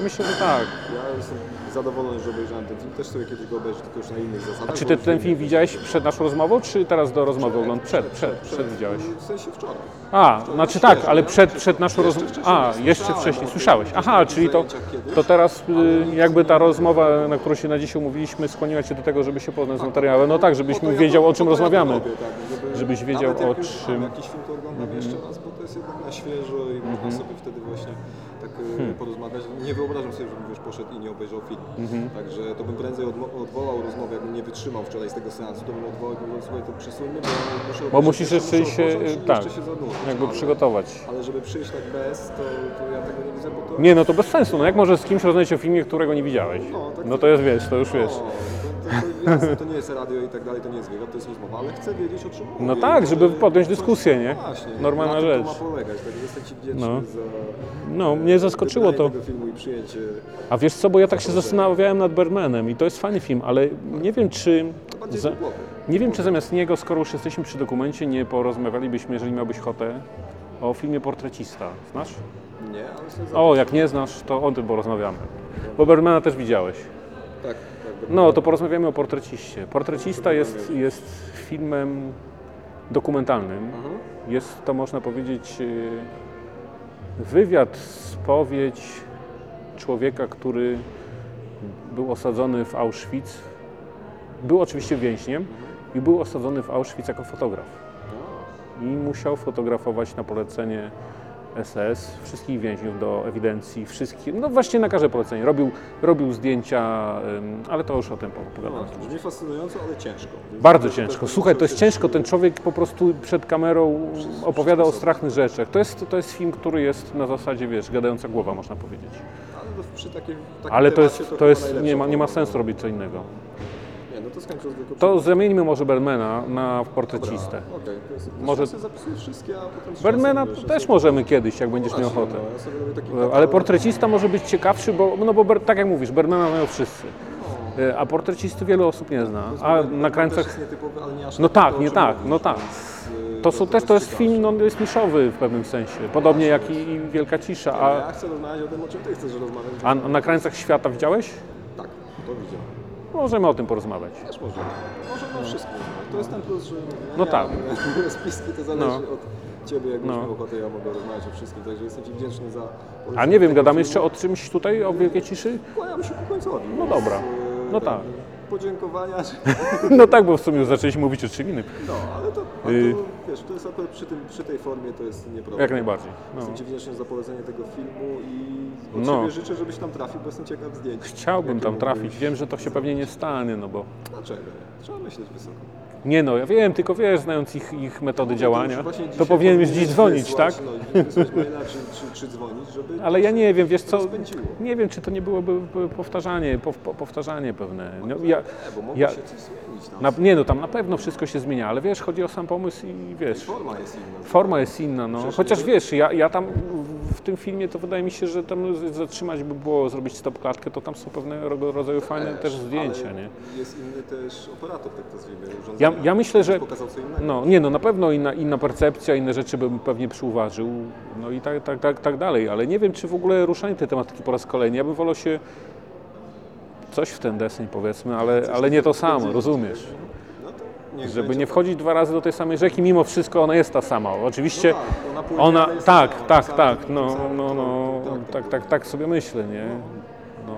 ja myślę, że tak. Ja jestem zadowolony, że obejrzałem ten film. Też sobie kiedyś go obejrzę, tylko już na innych zasadach. A czy ty ten film widziałeś przed naszą rozmową, czy teraz do rozmowy ogląd? Przed, przed, przed widziałeś. W sensie wczoraj. A, To znaczy tak, ale przed, przed naszą Jeszcze rozmową. wcześniej A, nie jeszcze słyszałem wcześniej. o tym, Słyszałeś. Aha, czyli to, zajęciach kiedyś, to teraz y, jakby ta rozmowa, na którą się na dzisiaj umówiliśmy, skłoniła Cię do tego, żeby się poznać z materiałem. No tak, żebyś to ja wiedział o czym rozmawiamy. tak, żeby, Żebyś wiedział, o czym- Mhm. Jakiś film to oglądam jeszcze raz, bo to jest jednak na świeżo i można sobie wtedy właśnie tak Hmm. porozmawiać. Nie wyobrażam sobie, żebym wiesz, poszedł i nie obejrzał film. Mhm. Także to bym prędzej odwołał rozmowę, jakbym nie wytrzymał wczoraj z tego seansu, to bym odwołał i powiedział, słuchaj, to przesuńmy, bo muszę Bo musisz jeszcze, jeszcze muszę się, i tak, jeszcze się jakby ale, przygotować. Ale żeby przyjść tak bez, to, to ja tego nie widzę, bo to... Nie, no to bez sensu. No jak możesz z kimś rozmawiać o filmie, którego nie widziałeś? No, tak No to jest, wiesz, to już wiesz. O, to, to, nie jest radio i tak dalej, to nie jest wywiad, to jest rozmowa, ale chcę wiedzieć o czym mówię. No tak, żeby może podjąć dyskusję, nie? No właśnie, Normalna rzecz. to ma polegać, tak jestem Ci wdzięczny No. za No, mnie zaskoczyło wybranie to. A wiesz co, bo ja tak się zastanawiałem nad Birdmanem i to jest fajny film, ale nie wiem czy... Za, nie wiem czy zamiast niego, skoro już jesteśmy przy dokumencie, nie porozmawialibyśmy, jeżeli miałbyś ochotę, o filmie Portrecista. Znasz? Nie, ale sobie O, jak nie znasz, to o tym porozmawiamy. Bo Birdmana też widziałeś. Tak, tak. No, to porozmawiamy o Portreciście. Portrecista jest, jest filmem dokumentalnym. Mhm. Jest to, można powiedzieć, y, wywiad, spowiedź człowieka, który był osadzony w Auschwitz. Był oczywiście więźniem i był osadzony w Auschwitz jako fotograf. I musiał fotografować na polecenie SS wszystkich więźniów do ewidencji, wszystkich, no właśnie na każde polecenie. Robił, robił zdjęcia, ale to już o tym No, opowiadam. właśnie, brzmi fascynująco, ale ciężko. Bardzo to- ciężko. to- Słuchaj, to jest ciężko. Ten człowiek po prostu przed kamerą opowiada o strasznych rzeczach. To jest, to jest film, który jest na zasadzie, wiesz, gadająca głowa, można powiedzieć. Ale takim, takim Ale to jest, to jest nie, ma, nie ma sensu no. robić co innego. No to skończę. To zamieńmy może Bermana na portrecistę. Okej, to jest, Może- może... sobie zapisuję wszystkie, a potem z Bermana czasem, wiesz, też sobie- możemy kiedyś, jak będziesz miał Właśnie, ochotę. No, ja sobie robię taki Ale katalog. portrecista może być ciekawszy, bo, no bo Ber- tak jak mówisz, Bermana mają wszyscy. E, A portrecisty wielu osób nie zna. A na też krańcach jest nietypowy, ale nie aż No tak, tak, to, o nie czym tak, mówisz, no tak. więc, y, to, są też, to jest ciekawsze. film, no, jest niszowy w pewnym sensie. Podobnie jak i, i Wielka Cisza. A, Ja chcę rozmawiać o tym, o czym ty chcesz rozmawiać. a na krańcach świata widziałeś? Tak, to widziałem. Możemy o tym porozmawiać. Też możemy. Możemy o wszystkim rozmawiać. To jest ten plus, że ja No tak. mam rozpiski, to zależy No. od Ciebie, jak No. no. miał ochotę, ja mogę rozmawiać o wszystkim, także jestem Ci wdzięczny za... A nie wiem, gadamy jeszcze o czymś tutaj, o Wielkiej Ciszy? Kłaniam się ku końcowi. No dobra. y, No ten, tak. Podziękowania, No tak, bo w sumie zaczęliśmy mówić o czym innym. no, ale to, ale Y- to wiesz, to jest akurat przy, tym, przy tej formie to jest nie problem. Jak najbardziej. No. Jestem Ci wdzięczny za polecenie tego filmu i od No. Ciebie życzę, żebyś tam trafił, bo jestem ciekaw zdjęć. Chciałbym tam trafić. Wiem, że to się pewnie nie stanie, no bo... Dlaczego? Trzeba myśleć wysoko. Nie no, ja wiem, tylko wiesz, znając ich, ich metody No, działania, to dzisiaj powinienem już dziś dzwonić, tak? wysłać, No, wysłać maila czy, czy, czy dzwonić, żeby... Ale ja nie wiem, wiesz co, nie wiem, czy to nie byłoby powtarzanie, pow- po- powtarzanie pewne. No, ja, Nie, bo mogło ja- się coś zmienić tam. na, nie no, tam na pewno wszystko się zmienia, ale wiesz, chodzi o sam pomysł i wiesz, Forma jest inna. forma jest inna, no. Przecież Chociaż nie- wiesz, ja, ja tam w tym filmie to wydaje mi się, że tam zatrzymać by było, zrobić stopklatkę, to tam są pewnego rodzaju fajne też zdjęcia, ale nie? Jest inny też operator, tak to nazwijmy, Ja, urządzenia. ja myślę, że Pokazał co innego. no, nie, no na pewno inna, inna percepcja, inne rzeczy bym pewnie przyuważył, no i tak, tak, tak, tak dalej, ale nie wiem, czy w ogóle ruszanie tej tematyki po raz kolejny. Ja bym wolał się coś w ten deseń powiedzmy, ale, ale nie to samo, rozumiesz? No Żeby nie tak. wchodzić dwa razy do tej samej rzeki, mimo wszystko ona jest ta sama. Oczywiście No tak, ona płynie, ona, ale jest ta tak, sama, tak, tak, samym- no, no, no, tak, tak, tak sobie myślę, nie? No.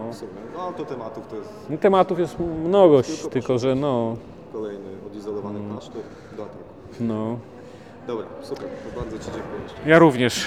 No to tematów to jest Tematów jest mnogość, tylko że no, kolejny odizolowany Mm. klasztor do ataku. no. Dobra, super, to bardzo Ci dziękuję. Ja również.